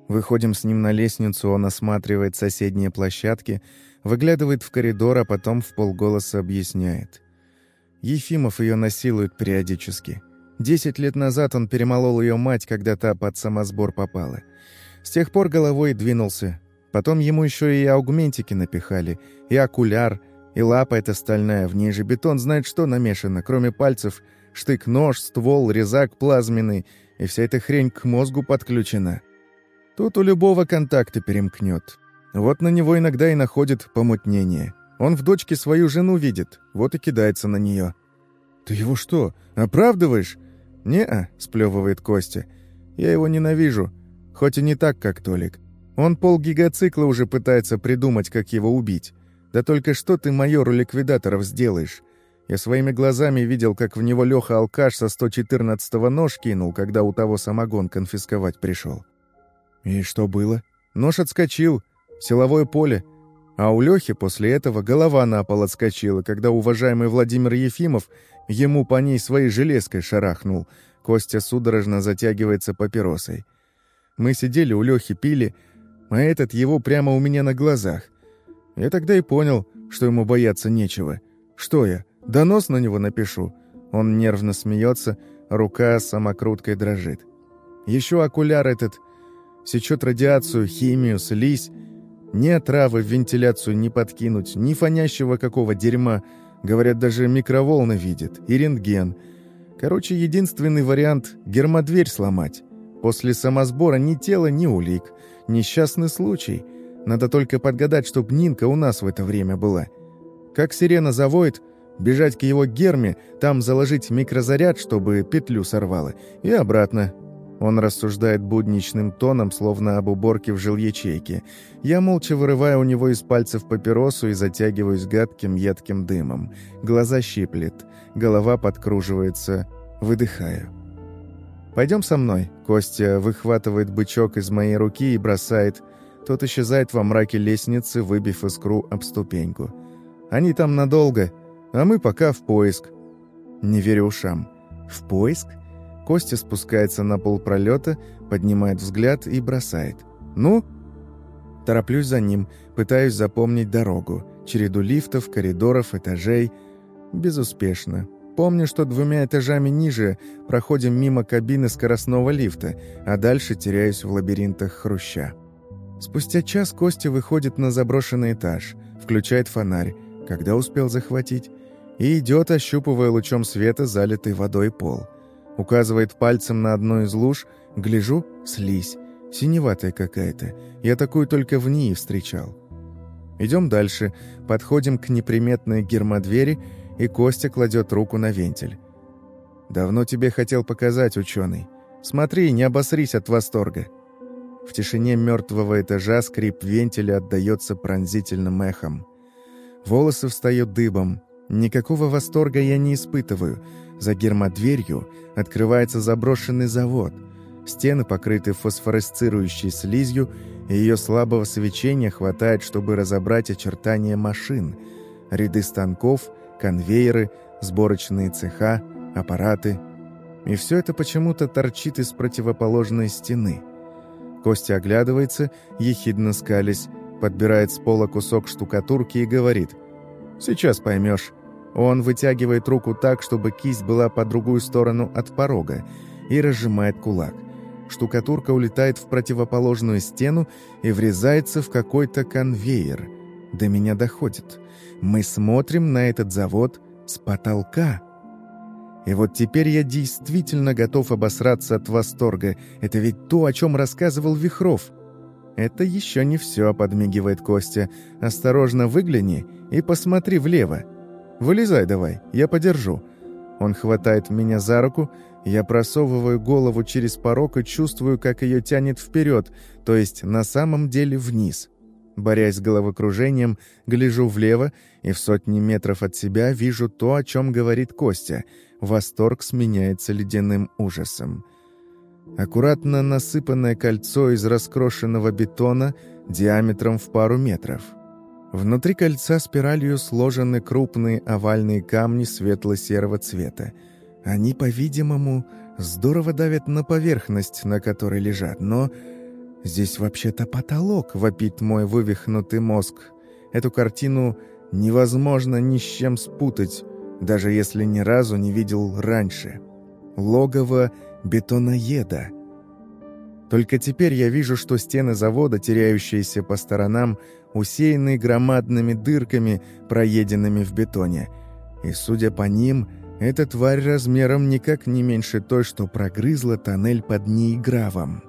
Выходим с ним на лестницу, он осматривает соседние площадки, выглядывает в коридор, а потом в полголоса объясняет — Ефимов ее насилует периодически. Десять лет назад он перемолол ее мать, когда та под самосбор попала. С тех пор головой двинулся. Потом ему еще и аугментики напихали, и окуляр, и лапа эта стальная, в ней же бетон знает что намешано, кроме пальцев, штык-нож, ствол, резак плазменный, и вся эта хрень к мозгу подключена. Тут у любого контакта перемкнет. Вот на него иногда и находит помутнение. Он в дочке свою жену видит, вот и кидается на нее. «Ты его что, оправдываешь?» «Не-а», — сплевывает Костя. «Я его ненавижу, хоть и не так, как Толик. Он полгигацикла уже пытается придумать, как его убить. Да только что ты майору ликвидаторов сделаешь? Я своими глазами видел, как в него Леха-алкаш со 114-го нож кинул, когда у того самогон конфисковать пришел. И что было? Нож отскочил. Силовое поле. А у Лехи после этого голова на пол отскочила, когда уважаемый Владимир Ефимов ему по ней своей железкой шарахнул. Костя судорожно затягивается папиросой. Мы сидели у Лехи, пили, а этот его прямо у меня на глазах. Я тогда и понял, что ему бояться нечего. Что я, донос на него напишу? Он нервно смеется, рука самокруткой дрожит. Еще окуляр этот сечет радиацию, химию, слизь, ни отравы в вентиляцию не подкинуть, ни фонящего какого дерьма. Говорят, даже микроволны видят. И рентген. Короче, единственный вариант — гермодверь сломать. После самосбора ни тела, ни улик. Несчастный случай. Надо только подгадать, чтоб Нинка у нас в это время была. Как сирена завоет, бежать к его герме, там заложить микрозаряд, чтобы петлю сорвало, и обратно, он рассуждает будничным тоном, словно об уборке в жилячейке. Я молча вырываю у него из пальцев папиросу и затягиваюсь гадким едким дымом. Глаза щиплет, голова подкруживается. Выдыхаю. «Пойдем со мной». Костя выхватывает бычок из моей руки и бросает. Тот исчезает во мраке лестницы, выбив искру об ступеньку. Они там надолго, а мы пока в поиск. Не верю ушам. В поиск? Костя спускается на пол пролета, поднимает взгляд и бросает. «Ну?» Тороплюсь за ним, пытаюсь запомнить дорогу. Череду лифтов, коридоров, этажей. Безуспешно. Помню, что двумя этажами ниже проходим мимо кабины скоростного лифта, а дальше теряюсь в лабиринтах хруща. Спустя час Костя выходит на заброшенный этаж, включает фонарь, когда успел захватить, и идет, ощупывая лучом света залитый водой пол. Указывает пальцем на одну из луж, гляжу — слизь, синеватая какая-то. Я такую только в ней встречал. Идем дальше, подходим к неприметной гермодвери, и Костя кладет руку на вентиль. «Давно тебе хотел показать, ученый. Смотри, не обосрись от восторга». В тишине мертвого этажа скрип вентиля отдается пронзительным эхом. Волосы встают дыбом. Никакого восторга я не испытываю. За гермодверью открывается заброшенный завод. Стены покрыты фосфоресцирующей слизью, и ее слабого свечения хватает, чтобы разобрать очертания машин. Ряды станков, конвейеры, сборочные цеха, аппараты. И все это почему-то торчит из противоположной стены. Костя оглядывается, ехидно скались, подбирает с пола кусок штукатурки и говорит «Сейчас поймешь». Он вытягивает руку так, чтобы кисть была по другую сторону от порога, и разжимает кулак. Штукатурка улетает в противоположную стену и врезается в какой-то конвейер. До меня доходит. Мы смотрим на этот завод с потолка. И вот теперь я действительно готов обосраться от восторга. Это ведь то, о чем рассказывал Вихров. «Это еще не все», — подмигивает Костя. «Осторожно выгляни и посмотри влево. Вылезай давай, я подержу». Он хватает меня за руку, я просовываю голову через порог и чувствую, как ее тянет вперед, то есть на самом деле вниз. Борясь с головокружением, гляжу влево и в сотни метров от себя вижу то, о чем говорит Костя. Восторг сменяется ледяным ужасом. Аккуратно насыпанное кольцо из раскрошенного бетона диаметром в пару метров. Внутри кольца спиралью сложены крупные овальные камни светло-серого цвета. Они, по-видимому, здорово давят на поверхность, на которой лежат, но здесь вообще-то потолок, вопит мой вывихнутый мозг. Эту картину невозможно ни с чем спутать, даже если ни разу не видел раньше. Логово бетоноеда. Только теперь я вижу, что стены завода, теряющиеся по сторонам, усеяны громадными дырками, проеденными в бетоне. И, судя по ним, эта тварь размером никак не меньше той, что прогрызла тоннель под Нейгравом.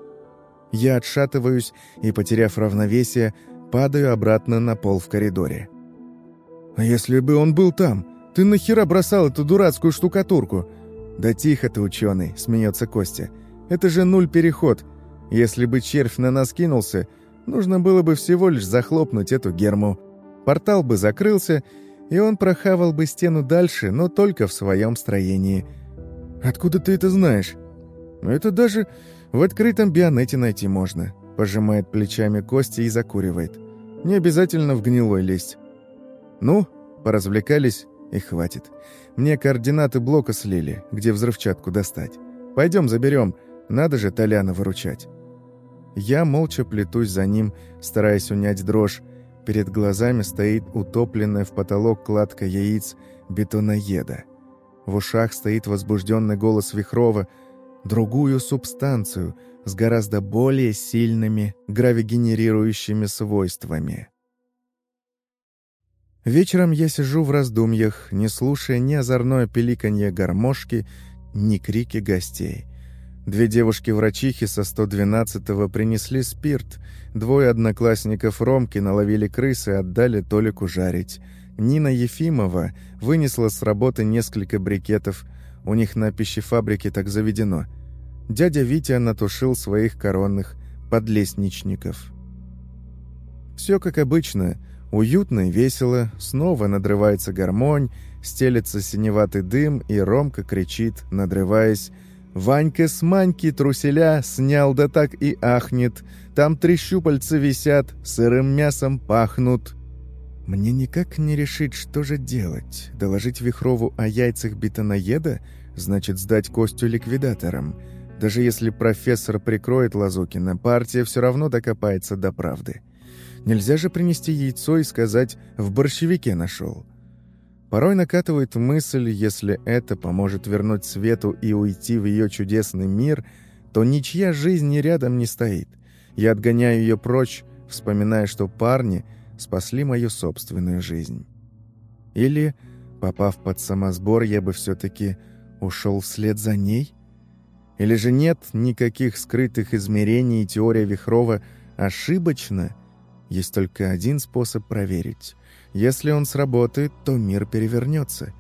Я отшатываюсь и, потеряв равновесие, падаю обратно на пол в коридоре. «А если бы он был там? Ты нахера бросал эту дурацкую штукатурку?» «Да тихо ты, ученый», — смеется Костя. «Это же нуль переход. Если бы червь на нас кинулся, нужно было бы всего лишь захлопнуть эту герму. Портал бы закрылся, и он прохавал бы стену дальше, но только в своем строении». «Откуда ты это знаешь?» «Это даже в открытом бионете найти можно», — пожимает плечами Костя и закуривает. «Не обязательно в гнилой лезть». «Ну, поразвлекались, и хватит. Мне координаты блока слили, где взрывчатку достать. Пойдем заберем, надо же Толяна выручать. Я молча плетусь за ним, стараясь унять дрожь. Перед глазами стоит утопленная в потолок кладка яиц бетоноеда. В ушах стоит возбужденный голос Вихрова, другую субстанцию с гораздо более сильными гравигенерирующими свойствами. Вечером я сижу в раздумьях, не слушая ни озорное пеликанье гармошки, ни крики гостей. Две девушки-врачихи со 112-го принесли спирт, двое одноклассников Ромки наловили крысы и отдали Толику жарить. Нина Ефимова вынесла с работы несколько брикетов, у них на пищефабрике так заведено. Дядя Витя натушил своих коронных подлесничников. Все как обычно — Уютно и весело, снова надрывается гармонь, стелется синеватый дым, и Ромка кричит, надрываясь Ванька с Маньки труселя снял да так и ахнет. Там три щупальца висят, сырым мясом пахнут. Мне никак не решить, что же делать. Доложить Вихрову о яйцах бетоноеда? Значит, сдать Костю ликвидаторам. Даже если профессор прикроет Лазукина, партия все равно докопается до правды. Нельзя же принести яйцо и сказать «в борщевике нашел». Порой накатывает мысль, если это поможет вернуть Свету и уйти в ее чудесный мир, то ничья жизнь рядом не стоит. Я отгоняю ее прочь, вспоминая, что парни спасли мою собственную жизнь. Или, попав под самосбор, я бы все-таки ушел вслед за ней? Или же нет никаких скрытых измерений, и теория Вихрова ошибочна? Есть только один способ проверить. Если он сработает, то мир перевернется.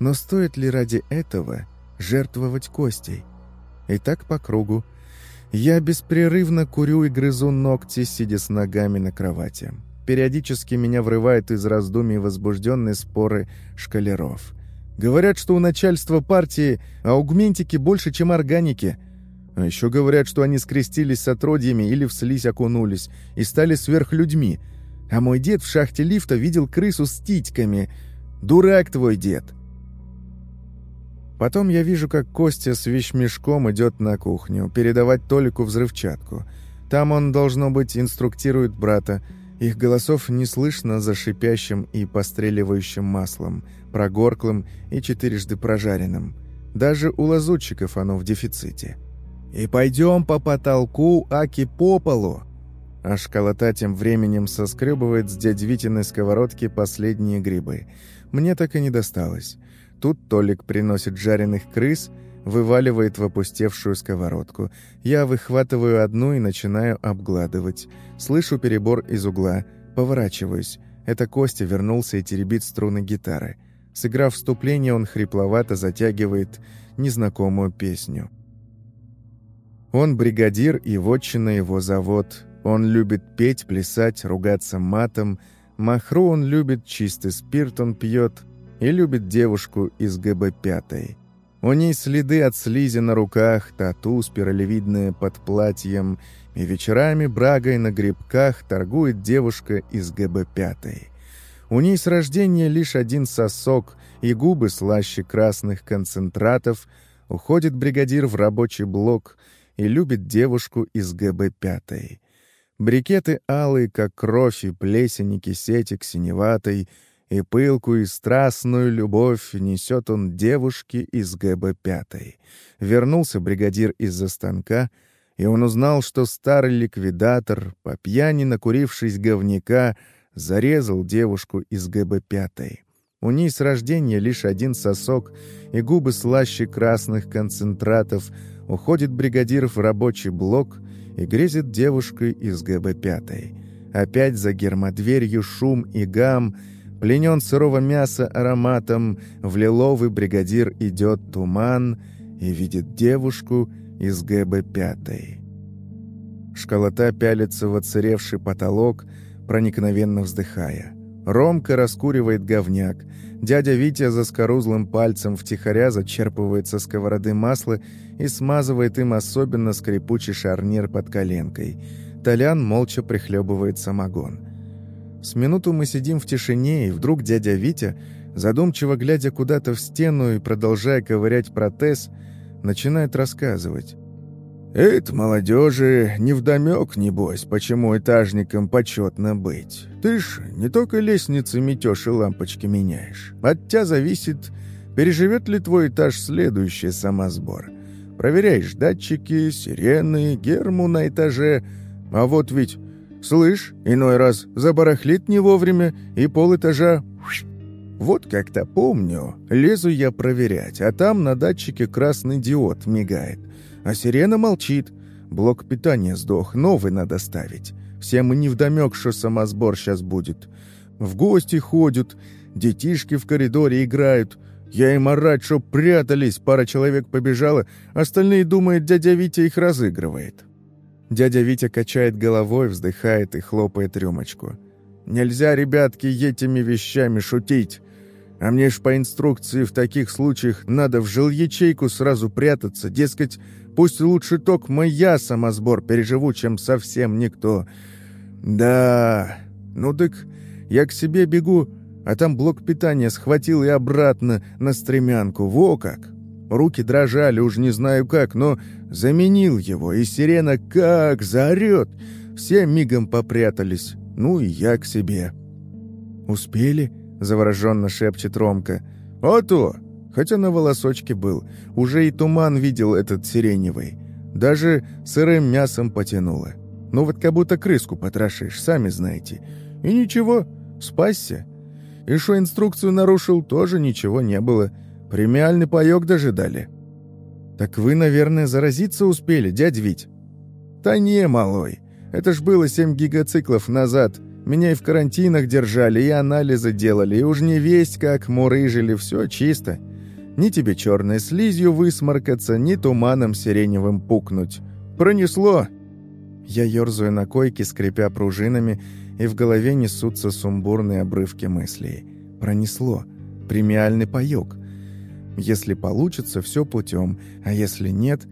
Но стоит ли ради этого жертвовать Костей? И так по кругу. Я беспрерывно курю и грызу ногти, сидя с ногами на кровати. Периодически меня врывает из раздумий возбужденные споры шкалеров. Говорят, что у начальства партии аугментики больше, чем органики. А еще говорят, что они скрестились с отродьями или в слизь окунулись и стали сверхлюдьми – а мой дед в шахте лифта видел крысу с титьками. Дурак твой дед. Потом я вижу, как Костя с вещмешком идет на кухню, передавать Толику взрывчатку. Там он, должно быть, инструктирует брата. Их голосов не слышно за шипящим и постреливающим маслом, прогорклым и четырежды прожаренным. Даже у лазутчиков оно в дефиците. «И пойдем по потолку, аки по полу!» А школота тем временем соскребывает с дядь Витиной сковородки последние грибы. Мне так и не досталось. Тут Толик приносит жареных крыс, вываливает в опустевшую сковородку. Я выхватываю одну и начинаю обгладывать. Слышу перебор из угла, поворачиваюсь. Это Костя вернулся и теребит струны гитары. Сыграв вступление, он хрипловато затягивает незнакомую песню. Он бригадир, и вотчина его завод. Он любит петь, плясать, ругаться матом. Махру он любит, чистый спирт он пьет. И любит девушку из ГБ-5. У ней следы от слизи на руках, тату спиралевидная под платьем, и вечерами брагой на грибках торгует девушка из ГБ-5. У ней с рождения лишь один сосок, и губы слаще красных концентратов. Уходит бригадир в рабочий блок и любит девушку из ГБ-5. Брикеты алые, как кровь, и плесень, и кисетик синеватый, и пылкую и страстную любовь несет он девушке из ГБ-5. Вернулся бригадир из-за станка, и он узнал, что старый ликвидатор, по пьяни накурившись говняка, зарезал девушку из ГБ-5. У ней с рождения лишь один сосок, и губы слаще красных концентратов. Уходит бригадир в рабочий блок — и грезит девушкой из ГБ-5. Опять за гермодверью шум и гам, пленен сырого мяса ароматом, в лиловый бригадир идет туман и видит девушку из ГБ-5. Школота пялится в оцаревший потолок, проникновенно вздыхая. Ромка раскуривает говняк. Дядя Витя за скорузлым пальцем втихаря зачерпывает со сковороды масло и смазывает им особенно скрипучий шарнир под коленкой. Толян молча прихлебывает самогон. С минуту мы сидим в тишине, и вдруг дядя Витя, задумчиво глядя куда-то в стену и продолжая ковырять протез, начинает рассказывать. «Это молодежи невдомек, небось, почему этажникам почетно быть. Ты ж не только лестницы метешь и лампочки меняешь. От тебя зависит, переживет ли твой этаж следующий самосбор. Проверяешь датчики, сирены, герму на этаже. А вот ведь, слышь, иной раз забарахлит не вовремя, и пол этажа... Вот как-то помню, лезу я проверять, а там на датчике красный диод мигает. А сирена молчит. Блок питания сдох, новый надо ставить. Всем и невдомек, что самосбор сейчас будет. В гости ходят, детишки в коридоре играют. Я им орать, чтоб прятались, пара человек побежала, остальные думают, дядя Витя их разыгрывает. Дядя Витя качает головой, вздыхает и хлопает рюмочку. «Нельзя, ребятки, этими вещами шутить. А мне ж по инструкции в таких случаях надо в жилячейку сразу прятаться, дескать, пусть лучше токмо я самосбор переживу, чем совсем никто. Да, ну так я к себе бегу, а там блок питания схватил и обратно на стремянку. Во как! Руки дрожали, уж не знаю как, но заменил его, и сирена как заорет. Все мигом попрятались, ну и я к себе. «Успели?» — завороженно шепчет Ромка. «А то! Хотя на волосочке был. Уже и туман видел этот сиреневый. Даже сырым мясом потянуло. Ну вот как будто крыску потрошишь, сами знаете. И ничего, спасся. И что инструкцию нарушил, тоже ничего не было. Премиальный паёк дожидали. «Так вы, наверное, заразиться успели, дядь Вить?» «Да не, малой. Это ж было семь гигациклов назад. Меня и в карантинах держали, и анализы делали, и уж не весть как мурыжили, все чисто. Ни тебе черной слизью высморкаться, ни туманом сиреневым пукнуть. Пронесло!» Я ерзаю на койке, скрипя пружинами, и в голове несутся сумбурные обрывки мыслей. Пронесло. Премиальный паёк. Если получится, все путем, а если нет,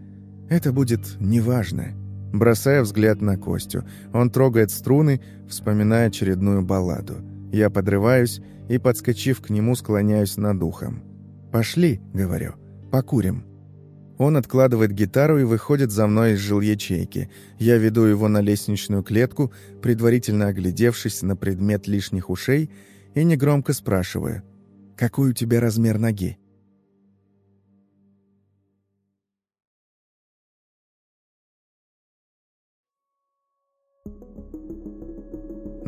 это будет неважно. Бросая взгляд на Костю, он трогает струны, вспоминая очередную балладу. Я подрываюсь и, подскочив к нему, склоняюсь над ухом. «Пошли», — говорю, — «покурим». Он откладывает гитару и выходит за мной из жилячейки. Я веду его на лестничную клетку, предварительно оглядевшись на предмет лишних ушей, и негромко спрашиваю, «Какой у тебя размер ноги?»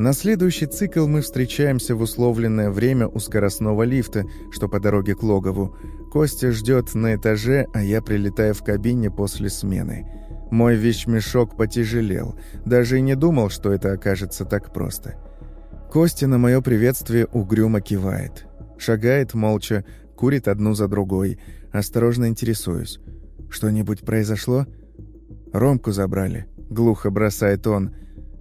На следующий цикл мы встречаемся в условленное время у скоростного лифта, что по дороге к логову. Костя ждет на этаже, а я прилетаю в кабине после смены. Мой вещмешок потяжелел. Даже и не думал, что это окажется так просто. Костя на мое приветствие угрюмо кивает. Шагает молча, курит одну за другой. Осторожно интересуюсь. «Что-нибудь произошло?» «Ромку забрали», — глухо бросает он.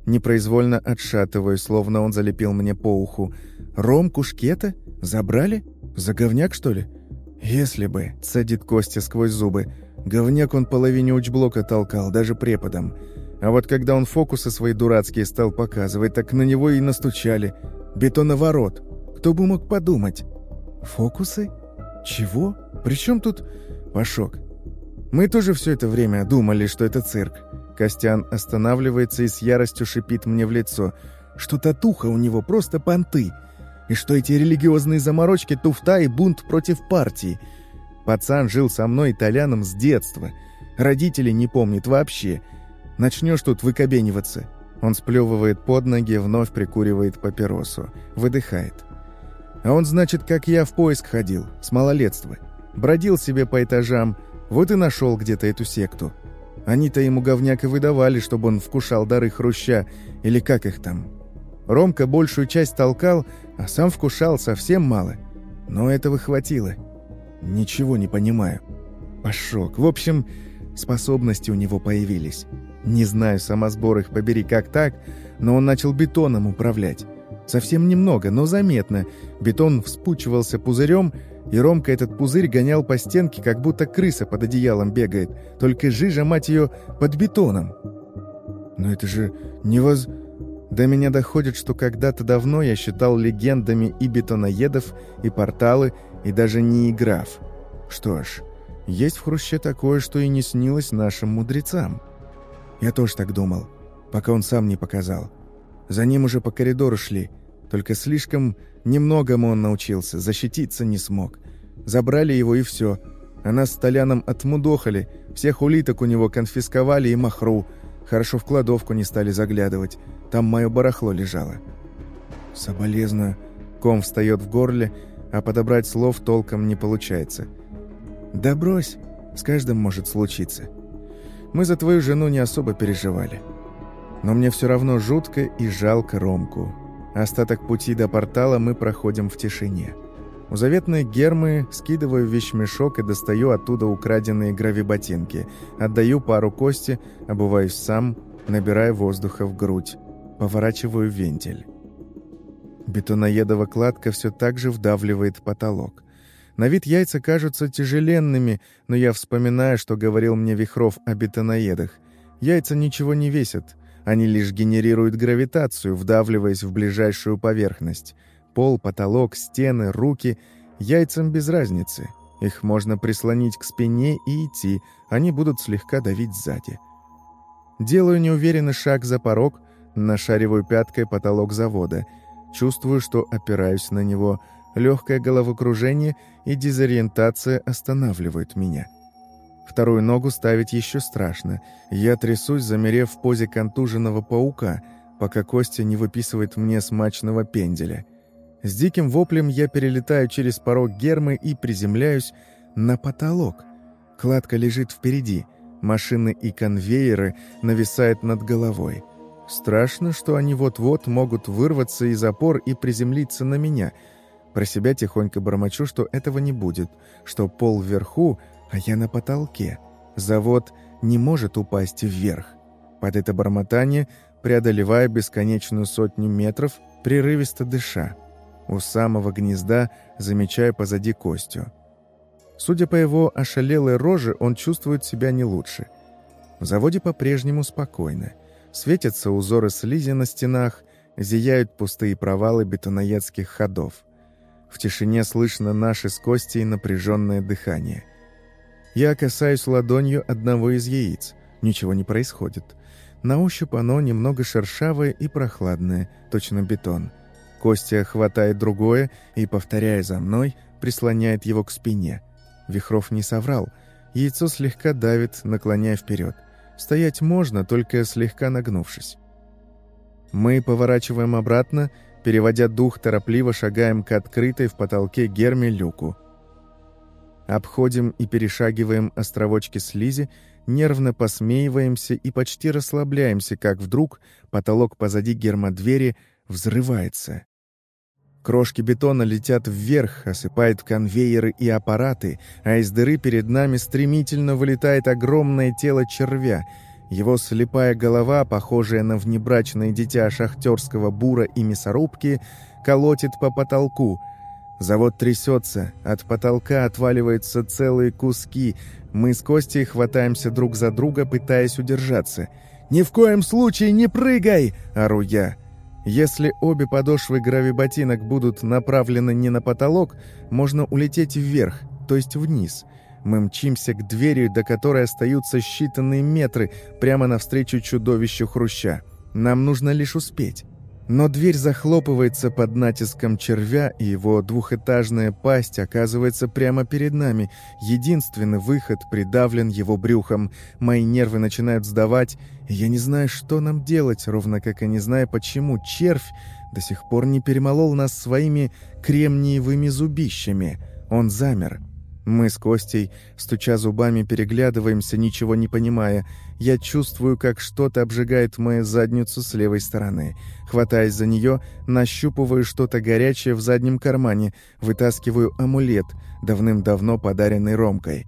Непроизвольно отшатываю, словно он залепил мне по уху. «Ромку Шкета? Забрали? За говняк, что ли?» «Если бы», — цедит Костя сквозь зубы. Говняк он половине учблока толкал, даже преподом. А вот когда он фокусы свои дурацкие стал показывать, так на него и настучали. Бетоноворот. Кто бы мог подумать? Фокусы? Чего? Причем тут... Пашок. Мы тоже все это время думали, что это цирк. Костян останавливается и с яростью шипит мне в лицо, что татуха у него просто понты, и что эти религиозные заморочки — туфта и бунт против партии. Пацан жил со мной итальяном с детства. Родителей не помнит вообще. Начнешь тут выкобениваться. Он сплевывает под ноги, вновь прикуривает папиросу. Выдыхает. А он, значит, как я в поиск ходил, с малолетства. Бродил себе по этажам, вот и нашел где-то эту секту. Они-то ему говняк и выдавали, чтобы он вкушал дары хруща, или как их там. Ромка большую часть толкал, а сам вкушал совсем мало. Но этого хватило. Ничего не понимаю. Пашок. В общем, способности у него появились. Не знаю, самосбор их побери как так, но он начал бетоном управлять. Совсем немного, но заметно. Бетон вспучивался пузырем, и Ромка этот пузырь гонял по стенке, как будто крыса под одеялом бегает, только жижа, мать ее, под бетоном. Но это же невоз... До меня доходит, что когда-то давно я считал легендами и бетоноедов, и порталы, и даже не играв. Что ж, есть в Хруще такое, что и не снилось нашим мудрецам. Я тоже так думал, пока он сам не показал. За ним уже по коридору шли, только слишком немногому он научился, защититься не смог. Забрали его и все. А нас с Толяном отмудохали, всех улиток у него конфисковали и махру. Хорошо в кладовку не стали заглядывать, там мое барахло лежало. Соболезную. Ком встает в горле, а подобрать слов толком не получается. «Да брось, с каждым может случиться. Мы за твою жену не особо переживали. Но мне все равно жутко и жалко Ромку. Остаток пути до портала мы проходим в тишине». У заветной гермы скидываю вещмешок и достаю оттуда украденные гравиботинки. Отдаю пару кости, обуваюсь сам, набираю воздуха в грудь. Поворачиваю вентиль. Бетоноедова кладка все так же вдавливает потолок. На вид яйца кажутся тяжеленными, но я вспоминаю, что говорил мне Вихров о бетоноедах. Яйца ничего не весят, они лишь генерируют гравитацию, вдавливаясь в ближайшую поверхность. Пол, потолок, стены, руки — яйцам без разницы. Их можно прислонить к спине и идти, они будут слегка давить сзади. Делаю неуверенный шаг за порог, нашариваю пяткой потолок завода. Чувствую, что опираюсь на него. Легкое головокружение и дезориентация останавливают меня. Вторую ногу ставить еще страшно. Я трясусь, замерев в позе контуженного паука, пока Костя не выписывает мне смачного пенделя. С диким воплем я перелетаю через порог гермы и приземляюсь на потолок. Кладка лежит впереди. Машины и конвейеры нависают над головой. Страшно, что они вот-вот могут вырваться из опор и приземлиться на меня. Про себя тихонько бормочу, что этого не будет, что пол вверху, а я на потолке. Завод не может упасть вверх. Под это бормотание, преодолевая бесконечную сотню метров, прерывисто дыша. У самого гнезда замечаю позади Костю. Судя по его ошалелой роже, он чувствует себя не лучше. В заводе по-прежнему спокойно. Светятся узоры слизи на стенах, зияют пустые провалы бетоноедских ходов. В тишине слышно наши с Костей напряженное дыхание. Я касаюсь ладонью одного из яиц. Ничего не происходит. На ощупь оно немного шершавое и прохладное, точно бетон. Костя хватает другое и, повторяя за мной, прислоняет его к спине. Вихров не соврал. Яйцо слегка давит, наклоняя вперед. Стоять можно, только слегка нагнувшись. Мы поворачиваем обратно, переводя дух, торопливо шагаем к открытой в потолке герме люку. Обходим и перешагиваем островочки слизи, нервно посмеиваемся и почти расслабляемся, как вдруг потолок позади гермодвери взрывается. Крошки бетона летят вверх, осыпают конвейеры и аппараты, а из дыры перед нами стремительно вылетает огромное тело червя. Его слепая голова, похожая на внебрачное дитя шахтерского бура и мясорубки, колотит по потолку. Завод трясется, от потолка отваливаются целые куски. Мы с Костей хватаемся друг за друга, пытаясь удержаться. «Ни в коем случае не прыгай!» — ору я. Если обе подошвы гравиботинок будут направлены не на потолок, можно улететь вверх, то есть вниз. Мы мчимся к двери, до которой остаются считанные метры, прямо навстречу чудовищу хруща. Нам нужно лишь успеть. Но дверь захлопывается под натиском червя, и его двухэтажная пасть оказывается прямо перед нами. Единственный выход придавлен его брюхом. Мои нервы начинают сдавать, и я не знаю, что нам делать, ровно как и не знаю, почему червь до сих пор не перемолол нас своими кремниевыми зубищами. Он замер. Мы с Костей, стуча зубами, переглядываемся, ничего не понимая. Я чувствую, как что-то обжигает мою задницу с левой стороны. Хватаясь за нее, нащупываю что-то горячее в заднем кармане, вытаскиваю амулет, давным-давно подаренный Ромкой.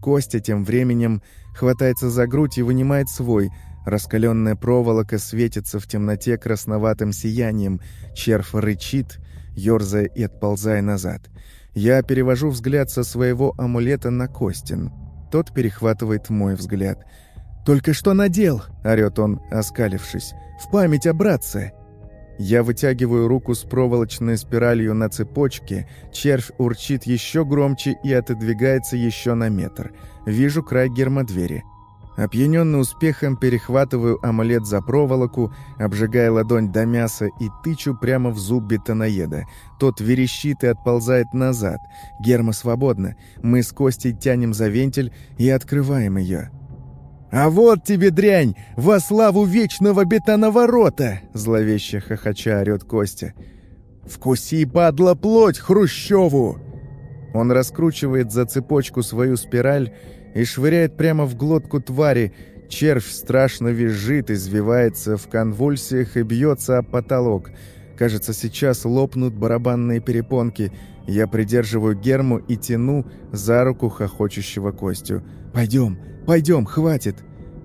Костя тем временем хватается за грудь и вынимает свой. Раскаленная проволока светится в темноте красноватым сиянием. Червь рычит, ерзая и отползая назад. Я перевожу взгляд со своего амулета на Костин. Тот перехватывает мой взгляд. «Только что надел!» — орёт он, оскалившись. «В память о братце!» Я вытягиваю руку с проволочной спиралью на цепочке, червь урчит еще громче и отодвигается еще на метр. Вижу край гермодвери. Опьяненный успехом перехватываю амулет за проволоку, обжигая ладонь до мяса и тычу прямо в зуб бетоноеда. Тот верещит и отползает назад. Герма свободна. Мы с Костей тянем за вентиль и открываем ее. «А вот тебе дрянь! Во славу вечного бетоноворота!» Зловеще хохоча орёт Костя. «Вкуси, падла, плоть Хрущеву!» Он раскручивает за цепочку свою спираль и швыряет прямо в глотку твари. Червь страшно визжит, извивается в конвульсиях и бьется об потолок. Кажется, сейчас лопнут барабанные перепонки. Я придерживаю герму и тяну за руку хохочущего Костю. «Пойдем, пойдем, хватит!»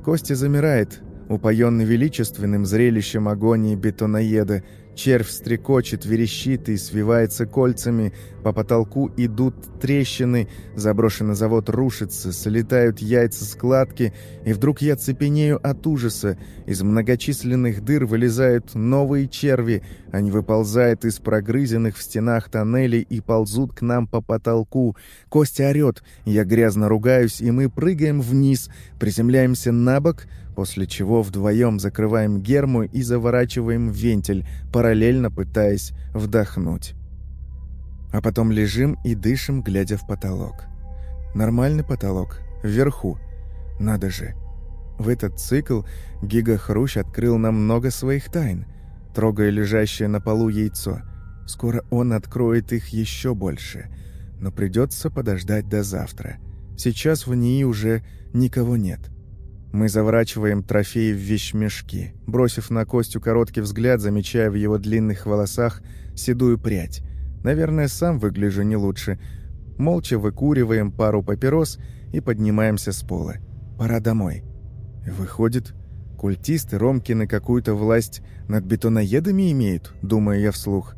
Костя замирает, упоенный величественным зрелищем агонии бетоноеда. Червь стрекочет, верещит и свивается кольцами, по потолку идут трещины, заброшенный завод рушится, слетают яйца складки, и вдруг я цепенею от ужаса. Из многочисленных дыр вылезают новые черви, они выползают из прогрызенных в стенах тоннелей и ползут к нам по потолку. Костя орет, я грязно ругаюсь, и мы прыгаем вниз, приземляемся на бок — после чего вдвоем закрываем герму и заворачиваем вентиль, параллельно пытаясь вдохнуть. А потом лежим и дышим, глядя в потолок. Нормальный потолок, вверху. Надо же. В этот цикл Гига Хрущ открыл нам много своих тайн, трогая лежащее на полу яйцо. Скоро он откроет их еще больше, но придется подождать до завтра. Сейчас в ней уже никого нет. Мы заворачиваем трофеи в вещмешки. Бросив на Костю короткий взгляд, замечая в его длинных волосах седую прядь. Наверное, сам выгляжу не лучше. Молча выкуриваем пару папирос и поднимаемся с пола. Пора домой. Выходит, культисты Ромкины какую-то власть над бетоноедами имеют, думаю я вслух.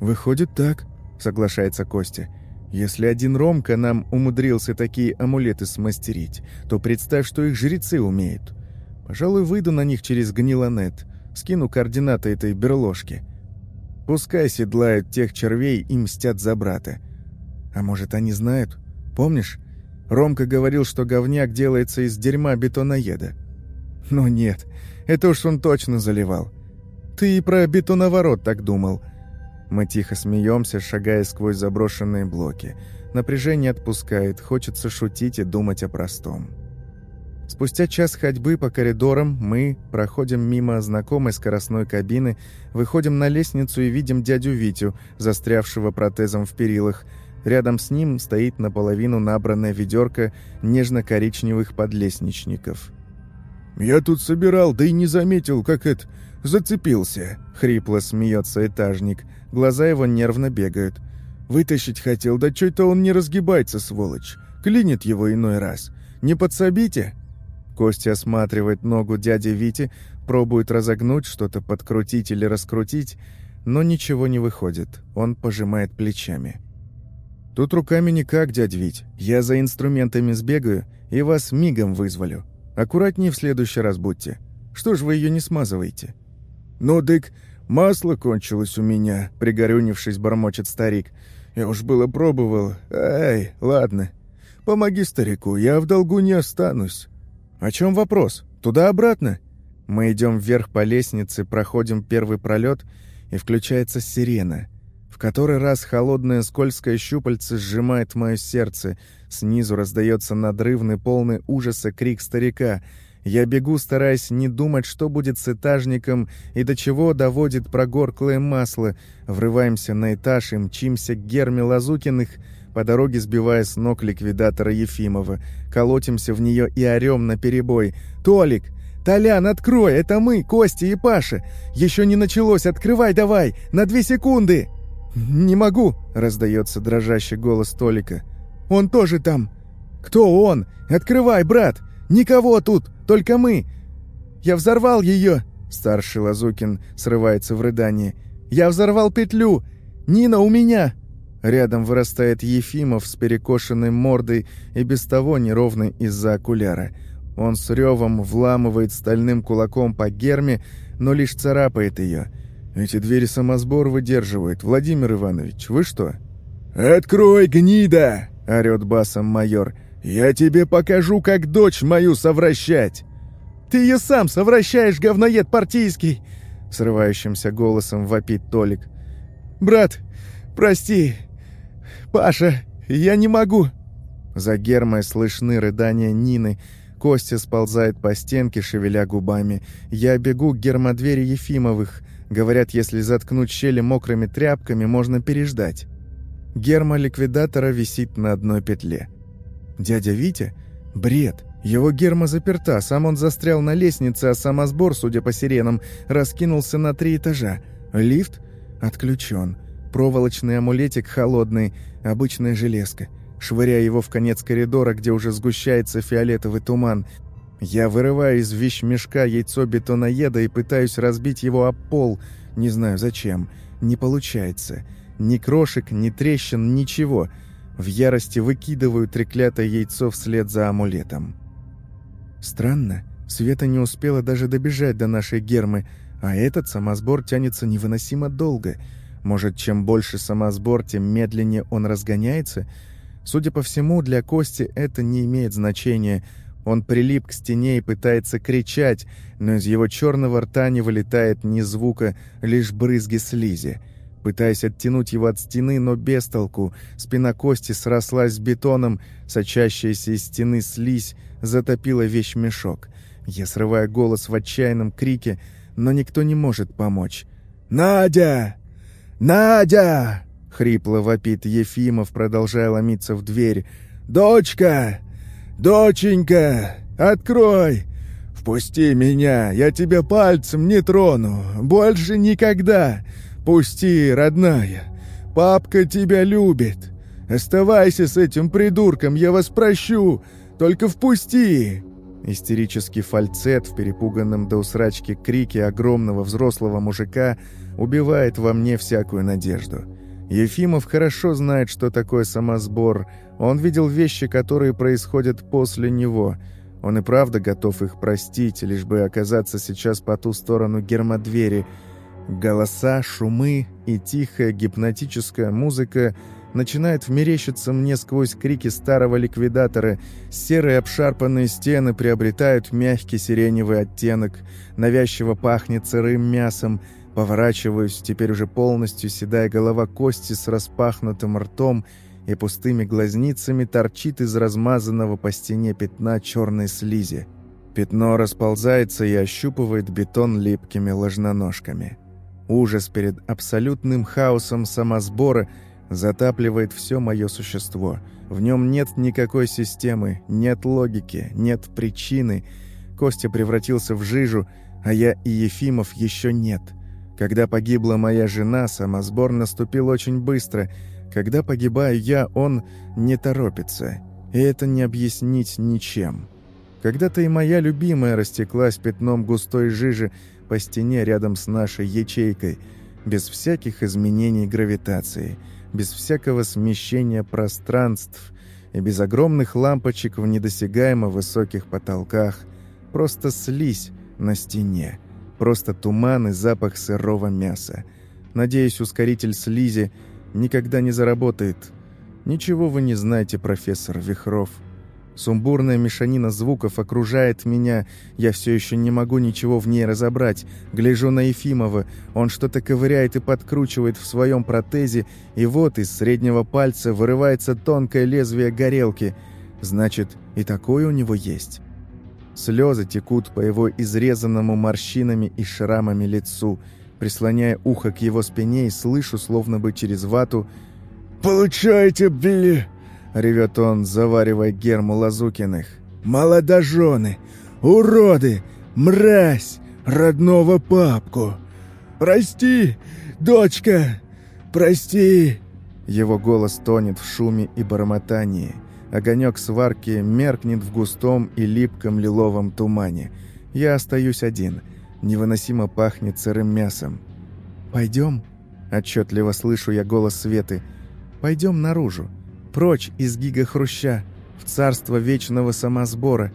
«Выходит так», — соглашается Костя. Если один Ромка нам умудрился такие амулеты смастерить, то представь, что их жрецы умеют. Пожалуй, выйду на них через гнилонет, скину координаты этой берложки. Пускай седлают тех червей и мстят за брата. А может, они знают? Помнишь, Ромка говорил, что говняк делается из дерьма бетоноеда. Но нет, это уж он точно заливал. Ты и про бетоноворот так думал. Мы тихо смеемся, шагая сквозь заброшенные блоки. Напряжение отпускает, хочется шутить и думать о простом. Спустя час ходьбы по коридорам мы проходим мимо знакомой скоростной кабины, выходим на лестницу и видим дядю Витю, застрявшего протезом в перилах. Рядом с ним стоит наполовину набранная ведерко нежно-коричневых подлестничников. «Я тут собирал, да и не заметил, как это... зацепился», — хрипло смеется этажник — Глаза его нервно бегают. Вытащить хотел, да чё-то он не разгибается, сволочь. Клинит его иной раз. Не подсобите?» Костя осматривает ногу дяди Вити, пробует разогнуть, что-то подкрутить или раскрутить, но ничего не выходит. Он пожимает плечами. «Тут руками никак, дядь Вить. Я за инструментами сбегаю и вас мигом вызволю. Аккуратнее в следующий раз будьте. Что ж вы ее не смазываете?» «Ну, дык, «Масло кончилось у меня», — пригорюнившись, бормочет старик. «Я уж было пробовал. Эй, ладно. Помоги старику, я в долгу не останусь». «О чем вопрос? Туда-обратно?» Мы идем вверх по лестнице, проходим первый пролет, и включается сирена. В который раз холодное скользкое щупальце сжимает мое сердце. Снизу раздается надрывный, полный ужаса крик старика — я бегу, стараясь не думать, что будет с этажником и до чего доводит прогорклое масло. Врываемся на этаж и мчимся к Герме Лазукиных, по дороге сбивая с ног ликвидатора Ефимова. Колотимся в нее и орем на перебой. «Толик! Толян, открой! Это мы, Костя и Паша! Еще не началось! Открывай давай! На две секунды!» «Не могу!» — раздается дрожащий голос Толика. «Он тоже там!» «Кто он? Открывай, брат! Никого тут! Только мы! Я взорвал ее!» Старший Лазукин срывается в рыдание. «Я взорвал петлю! Нина у меня!» Рядом вырастает Ефимов с перекошенной мордой и без того неровной из-за окуляра. Он с ревом вламывает стальным кулаком по герме, но лишь царапает ее. «Эти двери самосбор выдерживают. Владимир Иванович, вы что?» «Открой, гнида!» — орёт басом майор. «Я тебе покажу, как дочь мою совращать!» «Ты ее сам совращаешь, говноед партийский!» Срывающимся голосом вопит Толик. «Брат, прости! Паша, я не могу!» За гермой слышны рыдания Нины. Костя сползает по стенке, шевеля губами. Я бегу к гермодвери Ефимовых. Говорят, если заткнуть щели мокрыми тряпками, можно переждать. Герма ликвидатора висит на одной петле. Дядя Витя? Бред. Его герма заперта, сам он застрял на лестнице, а самосбор, судя по сиренам, раскинулся на три этажа. Лифт отключен. Проволочный амулетик холодный, обычная железка. Швыряя его в конец коридора, где уже сгущается фиолетовый туман, я вырываю из вещмешка яйцо бетоноеда и пытаюсь разбить его об пол. Не знаю зачем. Не получается. Ни крошек, ни трещин, ничего. В ярости выкидываю треклятое яйцо вслед за амулетом. Странно. Света не успела даже добежать до нашей гермы, а этот самосбор тянется невыносимо долго. Может, чем больше самосбор, тем медленнее он разгоняется? Судя по всему, для Кости это не имеет значения. Он прилип к стене и пытается кричать, но из его черного рта не вылетает ни звука, лишь брызги слизи. Пытаясь оттянуть его от стены, но без толку. Спина Кости срослась с бетоном, сочащаяся из стены слизь затопила вещмешок. Я срываю голос в отчаянном крике, но никто не может помочь. «Надя! Надя!» — хрипло вопит Ефимов, продолжая ломиться в дверь. «Дочка! Доченька! Открой! Впусти меня! Я тебя пальцем не трону! Больше никогда! Пусти, родная! Папка тебя любит! Оставайся с этим придурком, я вас прощу! Только впусти!» Истерический фальцет в перепуганном до усрачки крике огромного взрослого мужика убивает во мне всякую надежду. Ефимов хорошо знает, что такое самосбор. Он видел вещи, которые происходят после него. Он и правда готов их простить, лишь бы оказаться сейчас по ту сторону гермодвери. Голоса, шумы и тихая гипнотическая музыка — начинает вмерещиться мне сквозь крики старого ликвидатора. Серые обшарпанные стены приобретают мягкий сиреневый оттенок, навязчиво пахнет сырым мясом. Поворачиваюсь, теперь уже полностью седая голова кости с распахнутым ртом и пустыми глазницами торчит из размазанного по стене пятна черной слизи. Пятно расползается и ощупывает бетон липкими ложноножками. Ужас перед абсолютным хаосом самосбора — затапливает все мое существо. В нем нет никакой системы, нет логики, нет причины. Костя превратился в жижу, а я и Ефимов еще нет. Когда погибла моя жена, самосбор наступил очень быстро. Когда погибаю я, он не торопится. И это не объяснить ничем. Когда-то и моя любимая растеклась пятном густой жижи по стене рядом с нашей ячейкой, без всяких изменений гравитации – без всякого смещения пространств и без огромных лампочек в недосягаемо высоких потолках. Просто слизь на стене, просто туман и запах сырого мяса. Надеюсь, ускоритель слизи никогда не заработает. Ничего вы не знаете, профессор Вихров. Сумбурная мешанина звуков окружает меня. Я все еще не могу ничего в ней разобрать. Гляжу на Ефимова. Он что-то ковыряет и подкручивает в своем протезе, и вот из среднего пальца вырывается тонкое лезвие горелки. Значит, и такое у него есть. Слезы текут по его изрезанному морщинами и шрамами лицу. Прислоняя ухо к его спине и слышу, словно бы через вату «Получайте, бли!» — ревет он, заваривая герму Лазукиных. «Молодожены! Уроды! Мразь! Родного папку! Прости, дочка! Прости!» Его голос тонет в шуме и бормотании. Огонек сварки меркнет в густом и липком лиловом тумане. Я остаюсь один. Невыносимо пахнет сырым мясом. «Пойдем?» — отчетливо слышу я голос Светы. «Пойдем наружу. Прочь из гига-хруща, в царство вечного самосбора.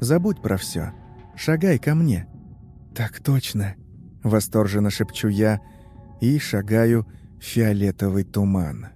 Забудь про все. Шагай ко мне». «Так точно», — восторженно шепчу я и шагаю в фиолетовый туман.